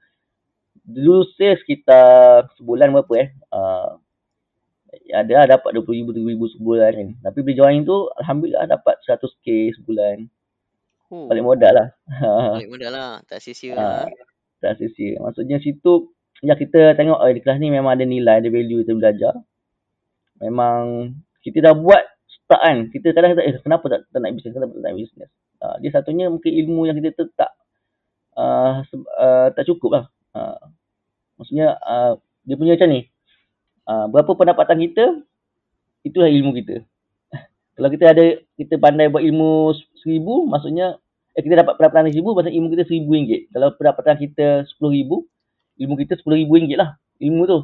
B: Dulu saya sekitar sebulan berapa eh. Uh, ada lah dapat RM20,000, RM30,000 sebulan kan. Tapi bila join tu, Alhamdulillah dapat 100k sebulan. Oh. Balik modal lah. [LAUGHS]
A: balik modal lah. Tak sia-sia lah.
B: Tak sia-sia. Maksudnya situ Ya kita tengok oh, di kelas ni memang ada nilai, ada value kita belajar. Memang kita dah buat start kan. Kita kadang kata eh kenapa tak, tak nak bisnes, kenapa tak nak bisnes. Uh, dia satunya mungkin ilmu yang kita tak uh, uh, tak cukup lah. Uh, maksudnya uh, dia punya macam ni. Uh, berapa pendapatan kita, itulah ilmu kita. [LAUGHS] Kalau kita ada, kita pandai buat ilmu seribu, maksudnya eh, kita dapat pendapatan seribu, maksudnya ilmu kita seribu ringgit. Kalau pendapatan kita sepuluh ribu, ilmu kita RM10,000 lah ilmu tu.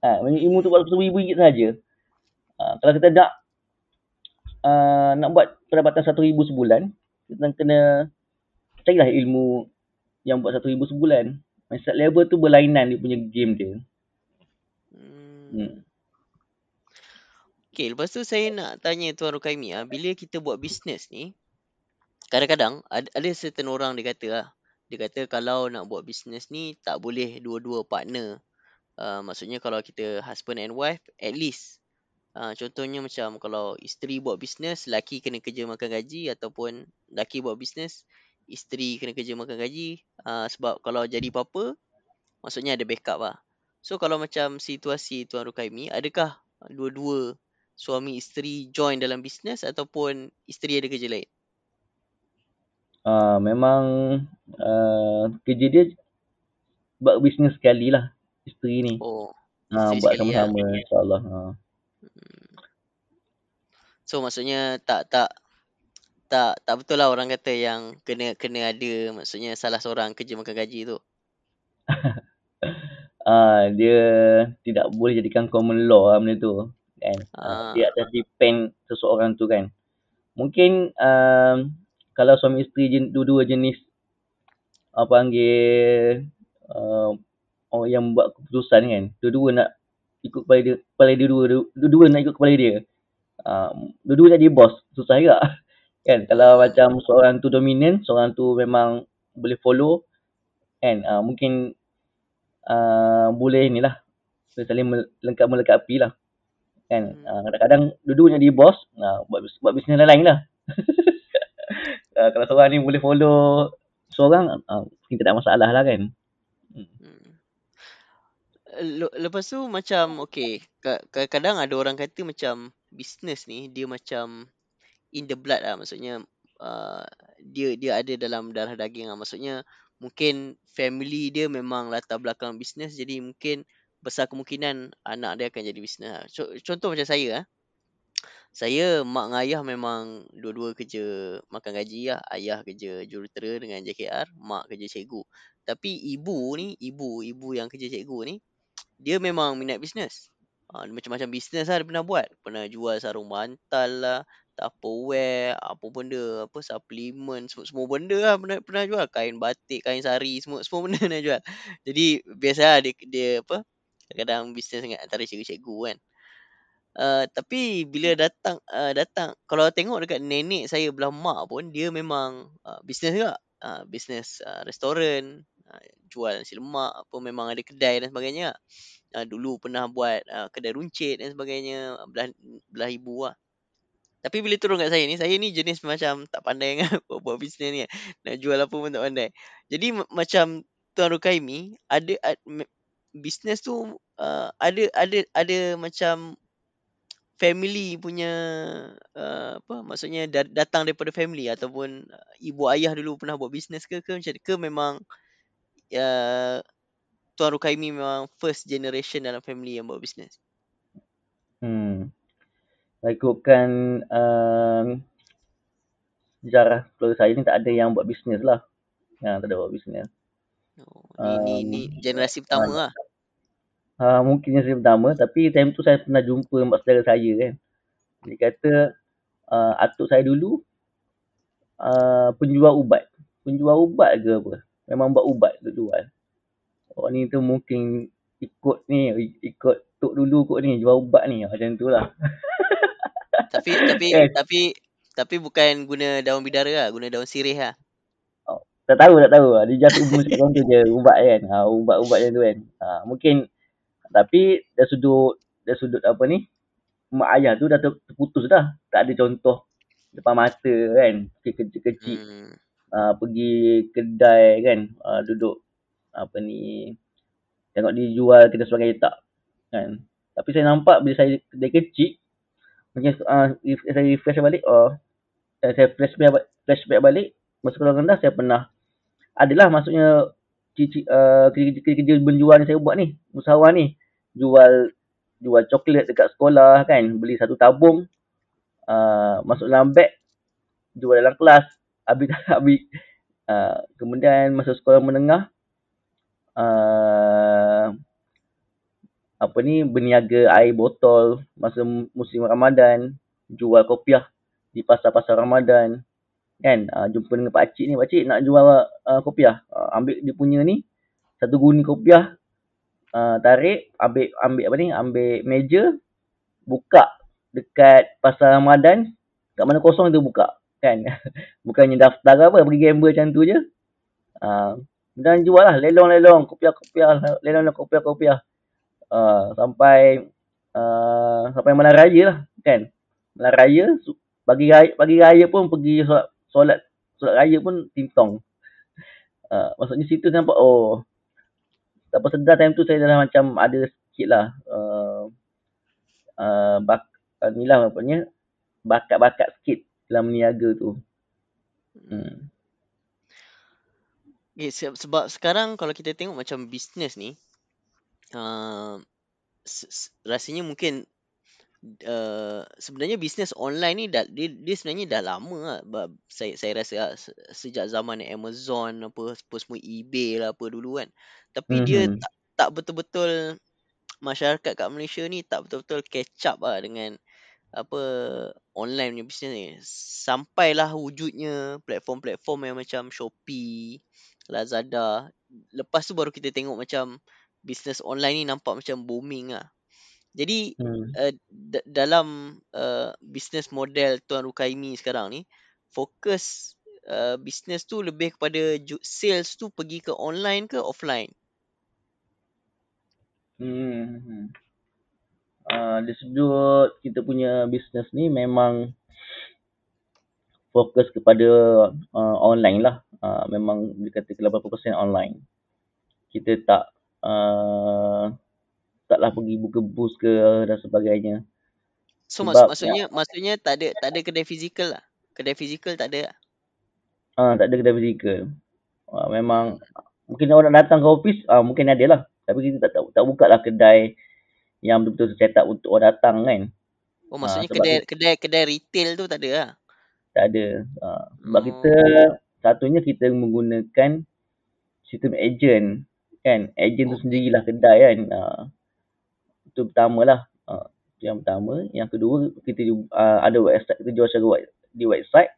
B: Ha, ilmu tu buat RM10,000 saja. Ha, kalau kita nak uh, nak buat pendapatan RM1,000 sebulan, kita kena carilah ilmu yang buat RM1,000 sebulan. Mindset level tu berlainan dia punya game dia.
A: Hmm. hmm. Okay, lepas tu saya nak tanya Tuan Rukaimi, ah, bila kita buat bisnes ni, kadang-kadang ada, ada certain orang dia kata lah, dia kata kalau nak buat bisnes ni tak boleh dua-dua partner. Uh, maksudnya kalau kita husband and wife at least uh, contohnya macam kalau isteri buat bisnes laki kena kerja makan gaji ataupun laki buat bisnes isteri kena kerja makan gaji uh, sebab kalau jadi apa-apa maksudnya ada backup lah. So kalau macam situasi Tuan Rukaimi adakah dua-dua suami isteri join dalam bisnes ataupun isteri ada kerja lain?
B: uh, memang uh, kerja dia buat bisnes sekali lah isteri ni. Oh. Uh, buat lah. sama-sama lah. insyaAllah. Uh.
A: So maksudnya tak tak tak tak betul lah orang kata yang kena kena ada maksudnya salah seorang kerja makan gaji tu.
B: uh, [LAUGHS] dia tidak boleh jadikan common law lah benda tu. Kan? Uh. Dia akan depend seseorang tu kan. Mungkin uh, kalau suami isteri jen, dua-dua jenis apa panggil uh, orang yang buat keputusan kan dua-dua nak ikut kepala dia kepala dia dua dua-dua nak ikut kepala dia uh, dua-dua jadi bos. Susah juga. [LAUGHS] Kan kalau macam seorang tu dominan seorang tu memang boleh follow kan? Uh, mungkin uh, boleh inilah. Saling melengkap melengkapi lah. Kan?
A: Hmm.
B: uh, kadang-kadang dua-dua jadi bos uh, buat buat bisnes lain lah. Uh, [LAUGHS] kalau seorang ni boleh follow seorang uh, mungkin tak masalah lah kan?
A: Hmm. Le- lepas tu macam okay ka- kadang-kadang ada orang kata macam business ni dia macam in the blood lah. Maksudnya uh, dia dia ada dalam darah daging lah. Maksudnya mungkin family dia memang latar belakang business jadi mungkin besar kemungkinan anak dia akan jadi business lah. Co- contoh macam saya ah. Saya mak dengan ayah memang dua-dua kerja makan gaji lah. Ayah kerja jurutera dengan JKR mak kerja cikgu. Tapi ibu ni ibu ibu yang kerja cikgu ni dia memang minat bisnes. Ha, macam-macam bisnes lah dia pernah buat. Pernah jual sarung bantal lah, tupperware, apa benda, apa suplemen, semua, semua benda lah pernah, pernah jual. Kain batik, kain sari, semua [LAUGHS] semua benda dia jual. Jadi biasa lah dia, dia apa, kadang-kadang bisnes dengan antara cikgu-cikgu kan. Uh, tapi bila datang uh, datang kalau tengok dekat nenek saya belah mak pun dia memang uh, bisnes juga. Uh, bisnes uh, restoran, uh, jual nasi lemak apa memang ada kedai dan sebagainya uh, dulu pernah buat uh, kedai runcit dan sebagainya belah belah ibu lah tapi bila turun kat saya ni saya ni jenis macam tak pandai [LAUGHS] kan buat, buat bisnes ni kan. nak jual apa pun tak pandai jadi macam Tuan Rukaimi ada ad, bisnes tu uh, ada ada ada macam family punya uh, apa maksudnya da- datang daripada family ataupun uh, ibu ayah dulu pernah buat bisnes ke ke macam ke memang uh, Tuan Rukaimi memang first generation dalam family yang buat bisnes.
B: Hmm. Ikutkan um, sejarah keluarga saya ni tak ada yang buat bisnes lah. Yang tak ada buat bisnes.
A: Oh, ni, ni, ni generasi pertama uh, lah.
B: Uh, mungkin generasi pertama tapi time tu saya pernah jumpa mak saudara saya kan. Dia kata uh, atuk saya dulu uh, penjual ubat. Penjual ubat ke apa. Memang buat ubat tu jual. Oh ni tu mungkin ikut ni ikut tok dulu kot ni jual ubat ni. Macam tu lah. [LAUGHS]
A: Tapi tapi yes. tapi tapi bukan guna daun bidara lah guna daun sirih lah.
B: Oh, tak tahu tak tahu. Dia just umum sekarang tu je ubat kan. Ha, ubat-ubat macam tu kan. Ha, mungkin tapi dari sudut dari sudut apa ni mak ayah tu dah terputus dah. Tak ada contoh depan mata kan kecil-kecil. Hmm. uh, pergi kedai kan uh, duduk apa ni tengok dia jual kita sebagai tak kan? Tapi saya nampak bila saya dari kecil macam uh, saya refresh balik oh uh, saya flashback flashback balik masa sekolah rendah saya pernah. Adalah maksudnya cici uh, kerja-kerja menjual yang saya buat ni usahawan ni. Jual jual coklat dekat sekolah kan? Beli satu tabung uh, masuk dalam beg jual dalam kelas. Habis [LAUGHS] habis uh, kemudian masa sekolah menengah uh, apa ni berniaga air botol masa musim Ramadan jual kopiah di pasar-pasar Ramadan. Kan? Uh, jumpa dengan pak cik ni pak cik nak jual uh, kopiah. Uh, ambil dia punya ni satu guni kopiah uh, tarik ambil ambil apa ni ambil meja buka dekat pasar Ramadan. Kat mana kosong tu buka kan? [LAUGHS] Bukannya daftar apa pergi gamble macam tu je. Uh, dan jual lah lelong-lelong kopiah-kopiah lelong kopiah-kopiah. Uh, sampai uh, sampai malam raya lah kan? Malam raya bagi raya bagi raya pun pergi solat solat solat raya pun tintong uh, [LAUGHS] maksudnya situ nampak oh tak sedar time tu saya dah macam ada sikit lah uh, uh, bak uh, bakat-bakat sikit dalam meniaga tu. Hmm.
A: Okay, sebab sekarang kalau kita tengok macam bisnes ni, uh, rasanya mungkin uh, sebenarnya bisnes online ni dah, dia, dia sebenarnya dah lama lah. Saya, saya rasa lah, sejak zaman Amazon apa, apa semua eBay lah apa dulu kan. Tapi mm-hmm. dia tak, tak betul-betul masyarakat kat Malaysia ni tak betul-betul catch up lah dengan apa online punya bisnes ni sampailah wujudnya platform-platform yang macam Shopee, Lazada. Lepas tu baru kita tengok macam bisnes online ni nampak macam booming lah. Jadi
B: Hmm.
A: uh, d- dalam uh, business model Tuan Rukaimi sekarang ni, fokus uh, business tu lebih kepada ju- sales tu pergi ke online ke offline?
B: Hmm. Uh, dari sudut kita punya business ni memang fokus kepada uh, online lah. Uh, memang dikatakan 80% online. Kita tak uh, taklah pergi buka booth ke dan sebagainya.
A: So
B: Sebab-
A: maksud, maksudnya maksudnya tak ada tak ada kedai fizikal lah. Kedai fizikal tak ada. lah?
B: Ah, tak ada kedai fizikal. Ah, memang mungkin orang nak datang ke office, ah mungkin ada lah. Tapi kita tak tak, tak buka lah kedai yang betul-betul set up untuk orang datang kan.
A: Oh maksudnya kedai kedai kedai retail tu tak ada lah.
B: Tak ada. Ah, sebab
A: Oh.
B: kita satunya kita menggunakan sistem agent kan. Agent tu sendirilah kedai kan. Ah, itu pertama lah. Ah, itu yang pertama. Yang kedua kita ah, ada website. Kita jual secara di website.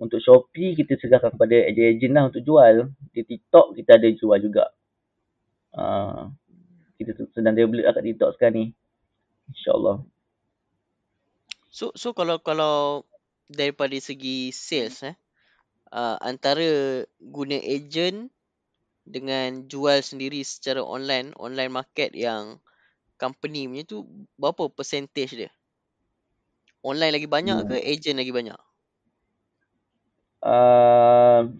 B: Untuk Shopee kita serahkan kepada ejen-ejen lah untuk jual. Di TikTok kita ada jual juga. Ah, kita sedang develop lah kat TikTok sekarang ni. InsyaAllah.
A: So so kalau kalau daripada segi sales eh uh, antara guna agent dengan jual sendiri secara online, online market yang company punya tu berapa percentage dia? Online lagi banyak ke agent lagi banyak?
B: Uh,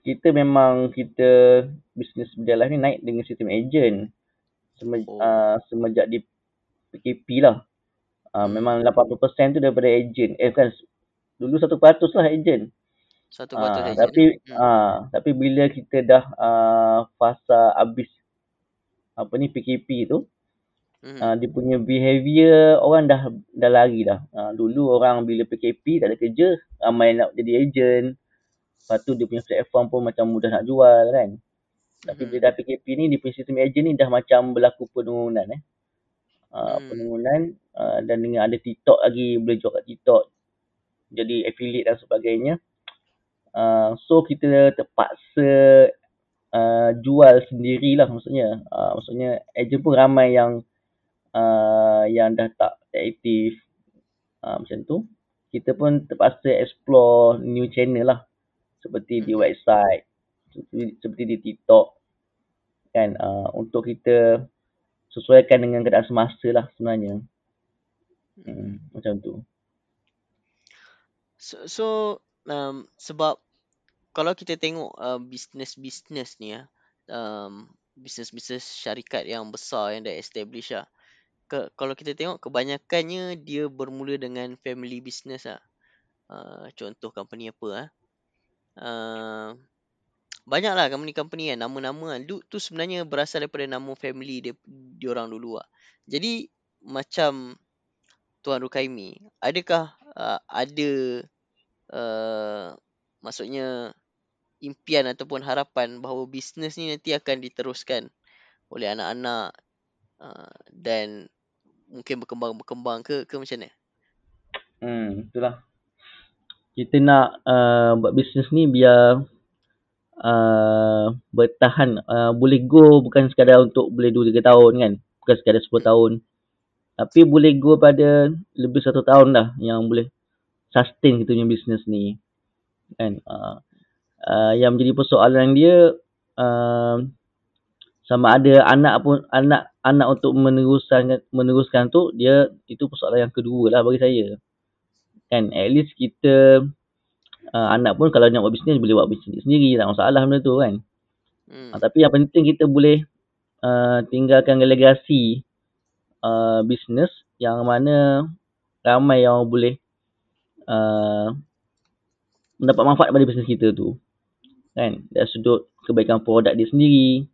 B: kita memang kita bisnes berjalan ni naik dengan sistem agent. Semen,
A: Oh.
B: uh, semenjak di PKP lah. Uh,
A: Hmm.
B: Memang 80% tu daripada agent. Eh bukan, dulu 1% lah agent.
A: Satu patut
B: Ah,
A: agent.
B: tapi
A: Hmm.
B: ah tapi bila kita dah uh, fasa habis apa ni PKP tu
A: Hmm.
B: uh, dia punya behavior orang dah dah lari dah. Uh, dulu orang bila PKP tak ada kerja ramai nak jadi agent. Lepas tu dia punya platform pun macam mudah nak jual kan. Tapi
A: Mhm.
B: bila dah PKP ni dia punya sistem agent ni dah macam berlaku penurunan eh. Uh,
A: Hmm.
B: penurunan uh, dan dengan ada TikTok lagi boleh jual kat TikTok. Jadi affiliate dan sebagainya. Uh, so kita terpaksa uh, jual sendirilah maksudnya. Uh, maksudnya agent pun ramai yang uh, yang dah tak, aktif. Uh, macam tu. Kita pun terpaksa explore new channel lah. Seperti di website. Seperti, seperti di TikTok. Kan. Uh, untuk kita sesuaikan dengan keadaan semasa lah sebenarnya. Hmm, macam tu.
A: So, so um, sebab kalau kita tengok uh, bisnes-bisnes ni ya, um, bisnes-bisnes syarikat yang besar yang dah establish lah. Ke, kalau kita tengok kebanyakannya dia bermula dengan family business lah. Uh, contoh company apa ah. Uh, banyaklah company-company kan nama-nama kan. Tu, tu sebenarnya berasal daripada nama family dia diorang dulu lah. Jadi macam Tuan Rukaimi, adakah uh, ada uh, maksudnya impian ataupun harapan bahawa bisnes ni nanti akan diteruskan oleh anak-anak uh, dan mungkin berkembang-berkembang ke ke macam mana?
B: Hmm, itulah. Kita nak uh, buat bisnes ni biar uh, bertahan. Uh, boleh go bukan sekadar untuk boleh 2-3 tahun kan. Bukan sekadar 10 tahun. Tapi boleh go pada lebih satu tahun dah yang boleh sustain kita punya bisnes ni. Kan. Uh, uh, yang menjadi persoalan dia uh, sama ada anak pun anak anak untuk meneruskan meneruskan tu dia itu persoalan yang kedua lah bagi saya kan at least kita uh, anak pun kalau nak buat bisnes boleh buat bisnes sendiri tak masalah benda tu kan
A: Hmm.
B: uh, tapi yang penting kita boleh uh, tinggalkan legasi uh, bisnes yang mana ramai yang boleh uh, mendapat manfaat daripada bisnes kita tu. Kan? Dari sudut kebaikan produk dia sendiri.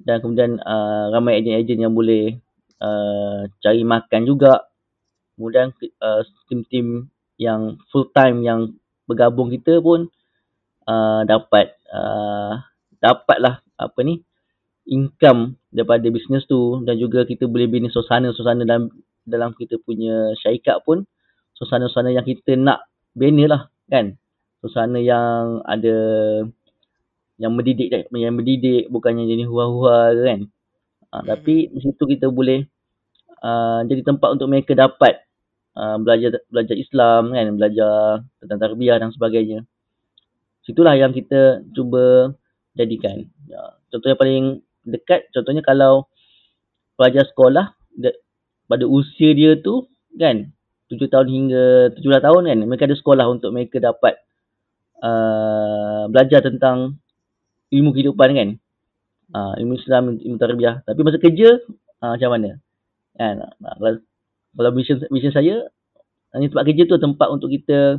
B: Dan kemudian uh, ramai ejen-ejen yang boleh uh, cari makan juga. Kemudian uh, tim-tim yang full time yang bergabung kita pun uh, dapat uh, dapatlah apa ni income daripada bisnes tu. Dan juga kita boleh bina suasana-suasana dalam dalam kita punya syarikat pun suasana-suasana yang kita nak bina lah kan? Suasana yang ada yang mendidik yang mendidik bukannya jadi hura-hura ke kan? Ha, tapi di situ kita boleh uh, jadi tempat untuk mereka dapat uh, belajar belajar Islam kan, belajar tentang tarbiyah dan sebagainya. Situlah yang kita cuba jadikan. Uh, contoh yang paling dekat, contohnya kalau pelajar sekolah de, pada usia dia tu kan, 7 tahun hingga 17 tahun kan, mereka ada sekolah untuk mereka dapat uh, belajar tentang ilmu kehidupan kan. Uh, ilmu Islam, ilmu tarbiyah. Tapi masa kerja, uh, macam mana? Kan? Uh, kalau, kalau mission, mission saya, ini tempat kerja tu tempat untuk kita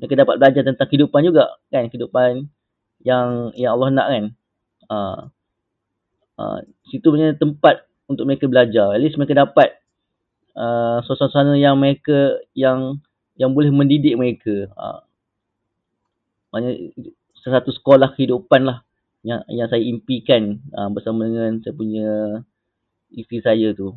B: mereka dapat belajar tentang kehidupan juga kan kehidupan yang yang Allah nak kan uh, uh, situ punya tempat untuk mereka belajar at least mereka dapat uh, suasana yang mereka yang yang boleh mendidik mereka uh, maknanya satu sekolah kehidupan lah yang yang saya impikan uh, bersama dengan saya punya isteri saya tu.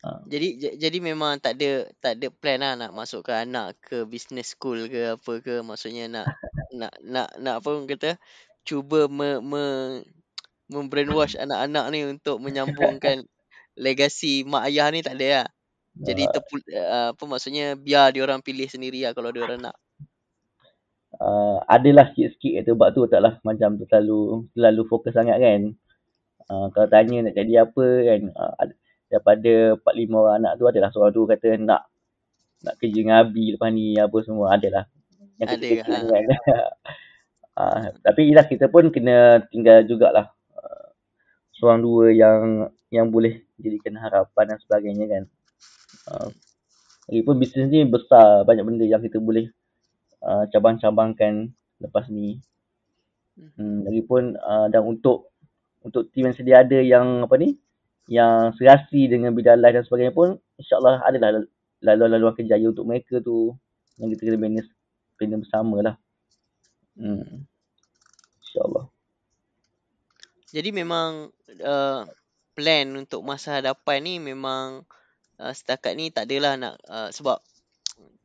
A: Uh. Jadi jadi memang tak ada tak ada plan lah nak masukkan anak ke business school ke apa ke maksudnya nak [LAUGHS] nak nak nak apa orang kata cuba me, me membrainwash anak-anak ni untuk menyambungkan [LAUGHS] legasi mak ayah ni tak ada lah. Jadi uh, terpul, uh, apa maksudnya biar dia orang pilih sendiri lah kalau dia orang nak
B: uh, adalah sikit-sikit kata buat tu taklah macam terlalu terlalu fokus sangat kan. Uh, kalau tanya nak jadi apa kan uh, daripada 4 5 orang anak tu adalah seorang tu kata nak nak kerja dengan Abi lepas ni apa semua adalah.
A: Yang ada kecil ha. kan.
B: uh, [LAUGHS] tapi ialah kita pun kena tinggal jugalah uh, seorang dua yang yang boleh jadikan harapan dan sebagainya kan. Uh, lagipun bisnes ni besar banyak benda yang kita boleh uh, cabang-cabangkan lepas ni. Hmm, hmm lagipun uh, dan untuk untuk tim yang sedia ada yang apa ni yang serasi dengan bidang live dan sebagainya pun insyaallah adalah laluan-laluan kejaya untuk mereka tu yang kita kena manage kena bersama lah. Hmm. InsyaAllah.
A: Jadi memang uh, plan untuk masa hadapan ni memang uh, setakat ni tak adalah nak uh, sebab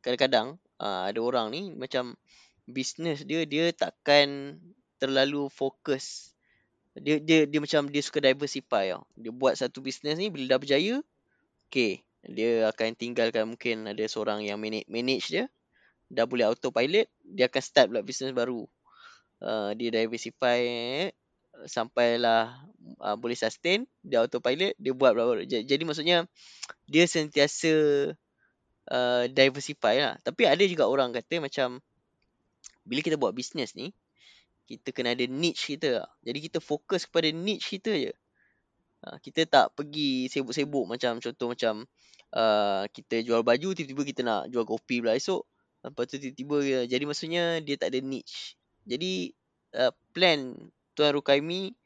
A: kadang-kadang uh, ada orang ni macam business dia dia takkan terlalu fokus dia dia dia macam dia suka diversify tau. Dia buat satu business ni bila dah berjaya, okay, dia akan tinggalkan mungkin ada seorang yang manage, manage dia. Dah boleh autopilot, dia akan start pula business baru. Uh, dia diversify eh, sampailah uh, boleh sustain, dia autopilot, dia buat. Jadi, maksudnya dia sentiasa uh, diversify lah. Tapi ada juga orang kata macam bila kita buat bisnes ni, kita kena ada niche kita. Jadi kita fokus kepada niche kita je. Uh, kita tak pergi sibuk-sibuk macam contoh macam uh, kita jual baju tiba-tiba kita nak jual kopi pula esok. Lepas tu tiba-tiba jadi maksudnya dia tak ada niche. Jadi uh, plan Tuan Rukaimi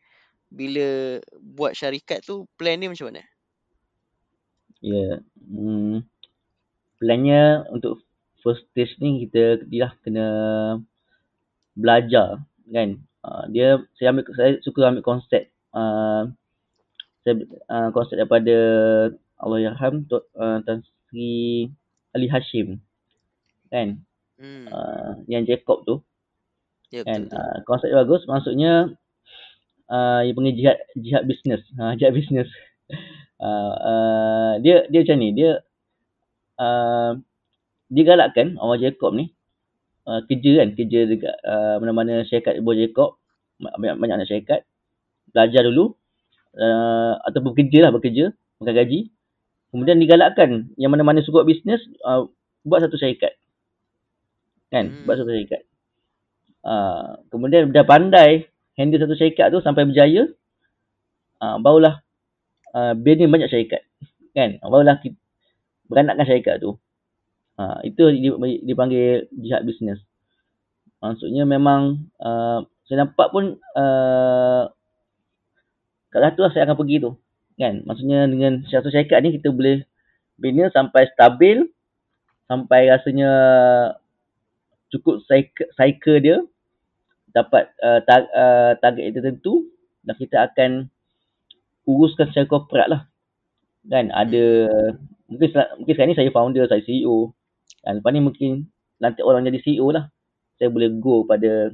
A: bila buat syarikat tu plan dia macam mana?
B: Ya. Yeah. Hmm plannya untuk first stage ni kita dia kena belajar kan uh, dia saya ambil saya suka ambil konsep uh, saya uh, konsep daripada Allah Yarham uh, Tan Sri Ali Hashim kan hmm. uh, yang Jacob tu ya, kan uh, konsep dia bagus maksudnya uh, dia panggil jihad jihad bisnes uh, [LAUGHS] jihad bisnes uh, [LAUGHS] uh, dia dia macam ni. Dia uh, digalakkan orang Jacob ni uh, kerja kan kerja dekat uh, mana-mana syarikat buah Jacob. Banyak banyak anak syarikat. Belajar dulu uh, atau bekerja lah bekerja makan gaji. Kemudian digalakkan yang mana-mana suka bisnes uh, buat satu syarikat. Kan? Hmm. buat satu syarikat uh, kemudian dah pandai handle satu syarikat tu sampai berjaya uh, barulah uh, bina banyak syarikat kan barulah beranakkan syarikat tu. Ha, itu dipanggil jihad bisnes. Maksudnya memang uh, saya nampak pun uh, kat tu lah saya akan pergi tu. Kan? Maksudnya dengan satu syarikat ni kita boleh bina sampai stabil, sampai rasanya cukup cycle dia dapat uh, tar, uh, target yang tertentu dan kita akan uruskan secara corporate lah. Kan? Ada mungkin mungkin sekarang ni saya founder, saya CEO. Dan lepas ni mungkin nanti orang jadi CEO lah. Saya boleh go pada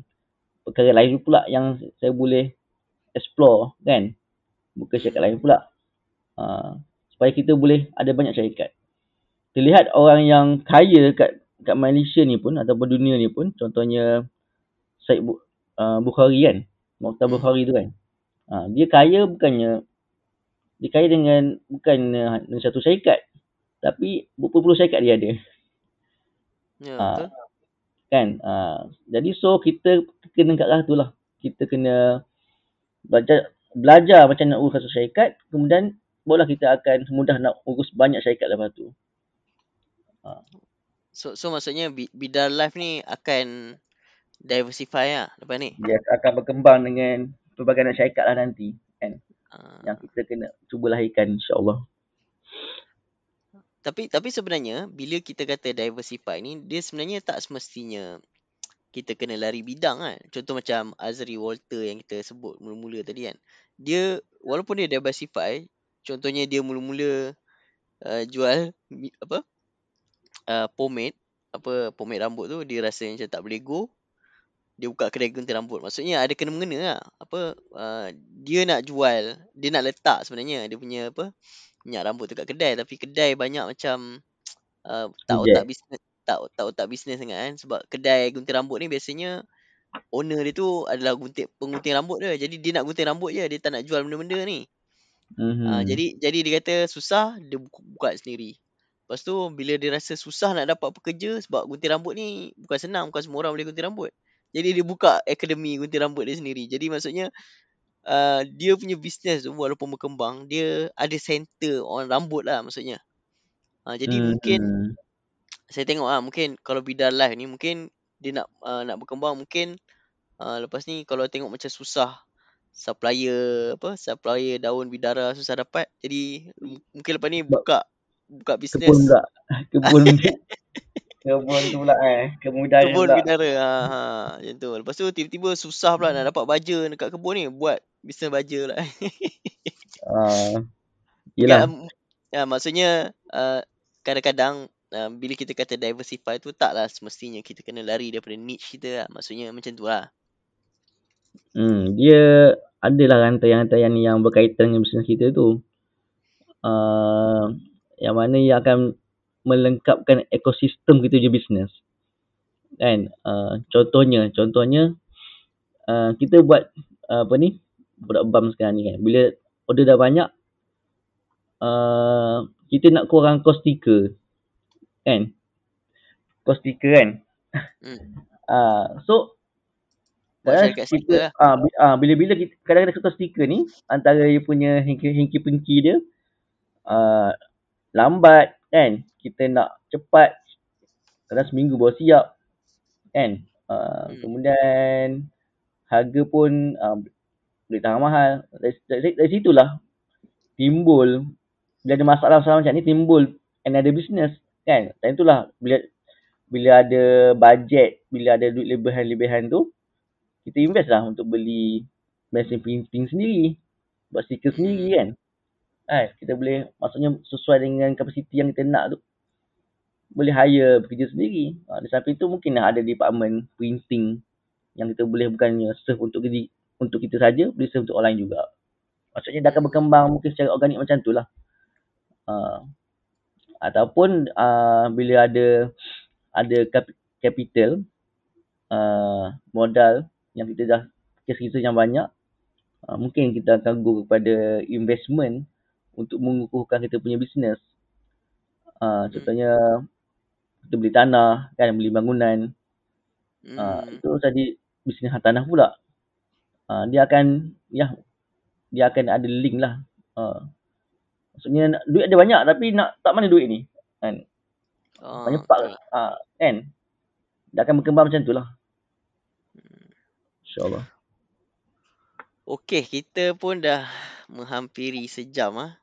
B: perkara lain pula yang saya boleh explore kan. Bukan syarikat lain pula. Uh, supaya kita boleh ada banyak syarikat. Terlihat orang yang kaya kat kat Malaysia ni pun ataupun dunia ni pun contohnya Syed Bu, uh, Bukhari kan. Mokhtar
A: Hmm.
B: Bukhari tu kan. Ha, dia kaya bukannya dia kaya dengan bukan uh, dengan satu syarikat. Tapi berpuluh-puluh syarikat dia ada.
A: Ya,
B: Ah.
A: betul.
B: Kan? Uh, jadi so kita kena kat arah tu lah. Kita kena belajar belajar macam nak urus satu syarikat. Kemudian barulah kita akan mudah nak urus banyak syarikat lepas tu.
A: So so maksudnya Bi- Bidar Life ni akan diversify lah lepas ni.
B: Dia akan berkembang dengan pelbagai nak syarikat lah nanti. Kan?
A: Uh,
B: Yang kita kena cuba lahirkan insyaAllah.
A: tapi tapi sebenarnya bila kita kata diversify ni dia sebenarnya tak semestinya kita kena lari bidang kan. Contoh macam Azri Walter yang kita sebut mula-mula tadi kan. Dia walaupun dia diversify, contohnya dia mula-mula uh, jual apa? Uh, pomade, apa pomade rambut tu dia rasa macam tak boleh go. Dia buka kedai gunting rambut. Maksudnya ada kena mengena lah. Apa uh, dia nak jual, dia nak letak sebenarnya dia punya apa? minyak rambut tu kat kedai tapi kedai banyak macam [TSK] uh, tak otak bisnes tak tak otak bisnes sangat kan sebab kedai gunting rambut ni biasanya owner dia tu adalah gunting penggunting rambut dia jadi dia nak gunting rambut je dia tak nak jual benda-benda ni
B: Mm-hmm.
A: hmm. uh, jadi jadi dia kata susah dia buka, buka sendiri lepas tu bila dia rasa susah nak dapat pekerja sebab gunting rambut ni bukan senang bukan semua orang boleh gunting rambut. Jadi dia buka akademi gunting rambut dia sendiri. Jadi maksudnya uh, dia punya bisnes tu walaupun berkembang dia ada center on rambut lah maksudnya. Uh, jadi
B: Hmm.
A: mungkin saya tengok lah mungkin kalau bidar live ni mungkin dia nak uh, nak berkembang mungkin uh, lepas ni kalau tengok macam susah supplier apa supplier daun bidara susah dapat jadi mungkin lepas ni
B: Sebab
A: buka buka
B: kebun
A: bisnes
B: pula. [LAUGHS] Kebun kebun tu pula eh. Kebun udara
A: kebun
B: pula.
A: bidara ha, ha macam tu lepas tu tiba-tiba susah pula nak dapat baja dekat kebun ni buat bisnes baja lah [LAUGHS]
B: Ah,
A: ya,
B: yelah.
A: m- ya maksudnya uh, kadang-kadang uh, bila kita kata diversify tu taklah semestinya kita kena lari daripada niche kita lah. maksudnya macam tu lah
B: Hmm, dia adalah rantaian-rantaian yang berkaitan dengan bisnes kita tu. Uh, yang mana yang akan melengkapkan ekosistem kita je bisnes. Kan? Uh, contohnya, contohnya uh, kita buat uh, apa ni? Buat BAM sekarang ni kan. Bila order dah banyak, uh, kita nak kurang kos stiker. Kan? Kos stiker kan?
A: hmm.
B: Uh, [LAUGHS] so,
A: buat
B: Kadang
A: syarikat
B: kita
A: stiker lah
B: ah ah bila-bila kita kadang-kadang satu stiker ni antara dia punya hingki pengki dia ah lambat kan kita nak cepat kadang seminggu baru siap kan ah
A: hmm.
B: kemudian harga pun ah, boleh tahan mahal dari, dari, dari situlah timbul bila ada masalah-masalah macam ni timbul another business kan dan itulah bila bila ada bajet bila ada duit lebihan-lebihan tu kita invest lah untuk beli mesin printing sendiri. Buat stiker sendiri kan. Kan? Kita boleh, maksudnya sesuai dengan kapasiti yang kita nak tu. Boleh hire pekerja sendiri. Ha, di samping tu mungkin ada department printing yang kita boleh bukannya serve untuk kita, untuk kita saja, boleh serve untuk orang lain juga. Maksudnya dia akan berkembang mungkin secara organik macam tu lah. Uh, ataupun uh, bila ada ada kap- capital uh, modal yang kita dah kes-kes yang banyak uh, mungkin kita akan go kepada investment untuk mengukuhkan kita punya bisnes uh,
A: Hmm.
B: contohnya kita beli tanah kan beli bangunan. Uh, itu jadi bisnes tanah pula. Uh, dia akan ya dia akan ada link lah. Uh, maksudnya duit ada banyak tapi nak tak mana duit ni kan. Banyak pak uh, kan. Dia akan berkembang macam tu lah.
A: Hmm.
B: insyaallah.
A: Okey, kita pun dah menghampiri sejam ah.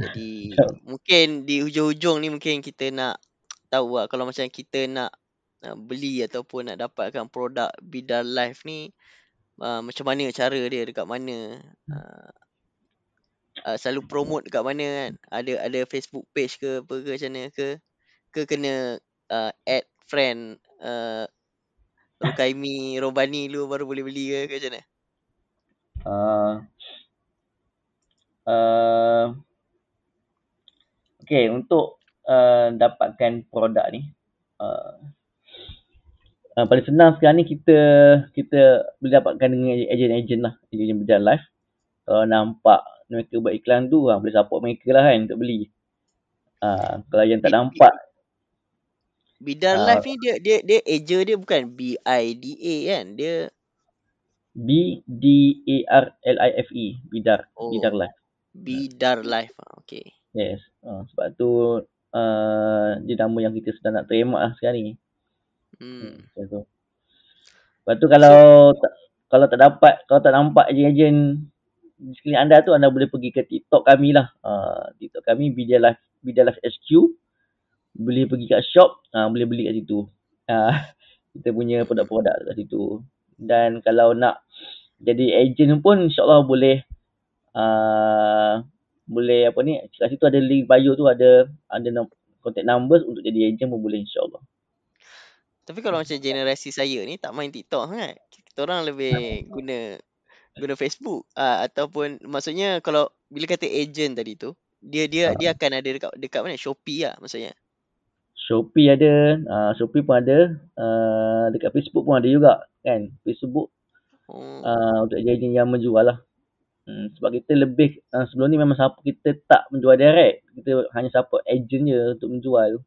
A: Jadi mungkin di hujung-hujung ni mungkin kita nak tahu lah kalau macam kita nak uh, beli ataupun nak dapatkan produk Bidar Life ni uh, macam mana cara dia dekat mana? Uh, uh, selalu promote dekat mana kan? Ada ada Facebook page ke apa ke macam mana ke? Ke kena uh, add friend uh, Rukaimi Robani lu baru boleh beli ke ke macam mana?
B: Uh, uh, Okay, untuk uh, dapatkan produk ni, uh, uh, paling senang sekarang ni kita kita boleh dapatkan dengan ejen-ejen lah, ejen berjalan live. Kalau nampak mereka buat iklan tu, uh, boleh support mereka lah kan untuk beli. Uh, kalau yang tak nampak,
A: Bidar
B: Ah.
A: Live ni dia dia dia eja dia bukan B I D A kan. Dia
B: B-D-A-R-L-I-F-E, E, Bidar,
A: Oh.
B: Bidar Live.
A: Bidar Live. Ah, Okay.
B: Yes. Uh, sebab tu uh, dia nama yang kita sedang nak terima lah sekarang ni.
A: Hmm.
B: Macam tu. Lepas tu kalau tak, kalau tak dapat, kalau tak nampak ejen-ejen di sekeliling anda tu, anda boleh pergi ke TikTok kami lah. Uh, TikTok kami Bidia Live, Bidia Live HQ. Boleh pergi kat shop, uh, boleh beli kat situ. Uh, [LAUGHS] kita punya produk-produk kat situ. Dan kalau nak jadi ejen pun insyaAllah boleh uh, boleh apa ni kat situ ada link bio tu ada ada contact numbers untuk jadi ejen pun boleh insyaAllah.
A: Tapi kalau macam generasi saya ni tak main TikTok sangat. Kita orang lebih guna guna Facebook ah ataupun maksudnya kalau bila kata agent tadi tu dia dia
B: Ah.
A: dia akan ada dekat dekat mana Shopee lah maksudnya.
B: Shopee ada, uh, Shopee pun ada, uh, dekat Facebook pun ada juga kan. Facebook
A: Oh.
B: uh, untuk ejen yang menjual lah. Hmm, sebab kita lebih uh, sebelum ni memang support kita tak menjual direct. Kita hanya support ejen je untuk menjual.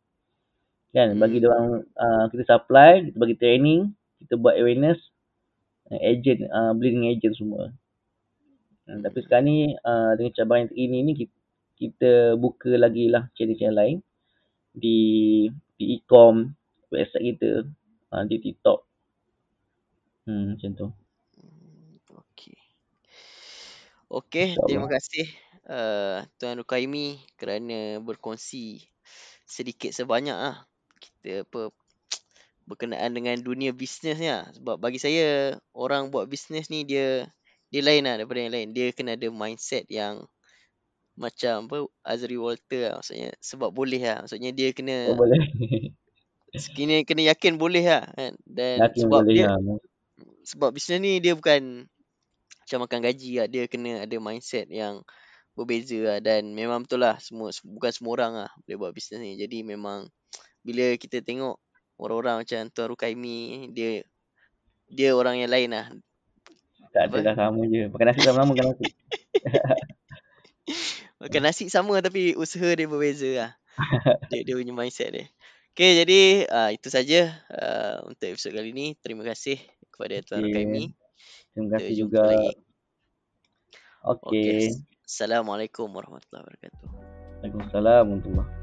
B: Kan bagi
A: Hmm.
B: dia orang uh, kita supply, kita bagi training, kita buat awareness, uh, ejen uh, beli dengan ejen semua. Hmm, tapi sekarang ni uh, dengan cabaran yang terkini ni kita, kita buka lagi lah channel-channel lain di di e-com website kita uh, di TikTok. Hmm macam tu.
A: Hmm, Okey. Okey, terima
B: InsyaAllah.
A: kasih uh, Tuan Rukaimi kerana berkongsi sedikit sebanyak ah kita apa berkenaan dengan dunia bisnes ni lah. Sebab bagi saya orang buat bisnes ni dia dia lain lah daripada yang lain. Dia kena ada mindset yang macam apa Azri Walter lah maksudnya sebab boleh lah maksudnya dia
B: Oh
A: kena
B: boleh. [LAUGHS]
A: kena kena yakin boleh lah kan dan
B: Yakin
A: sebab
B: boleh
A: dia
B: ha.
A: sebab bisnes ni dia bukan macam makan gaji lah dia kena ada mindset yang berbeza lah dan memang betul lah semua bukan semua orang lah boleh buat bisnes ni jadi memang bila kita tengok orang-orang macam Tuan Rukaimi dia dia orang yang lain lah
B: Tak
A: Apa?
B: adalah sama je. Makan nasi sama-sama makan nasi. [LAUGHS]
A: makan nasi sama tapi usaha dia berbeza lah dia, dia punya mindset dia Okay, jadi uh, itu saja uh, untuk episod kali ni. Terima kasih kepada Tuan
B: Okey.
A: Rukaimi.
B: Terima kasih
A: jumpa
B: juga. Okey.
A: Assalamualaikum warahmatullahi wabarakatuh.
B: Waalaikumsalam warahmatullahi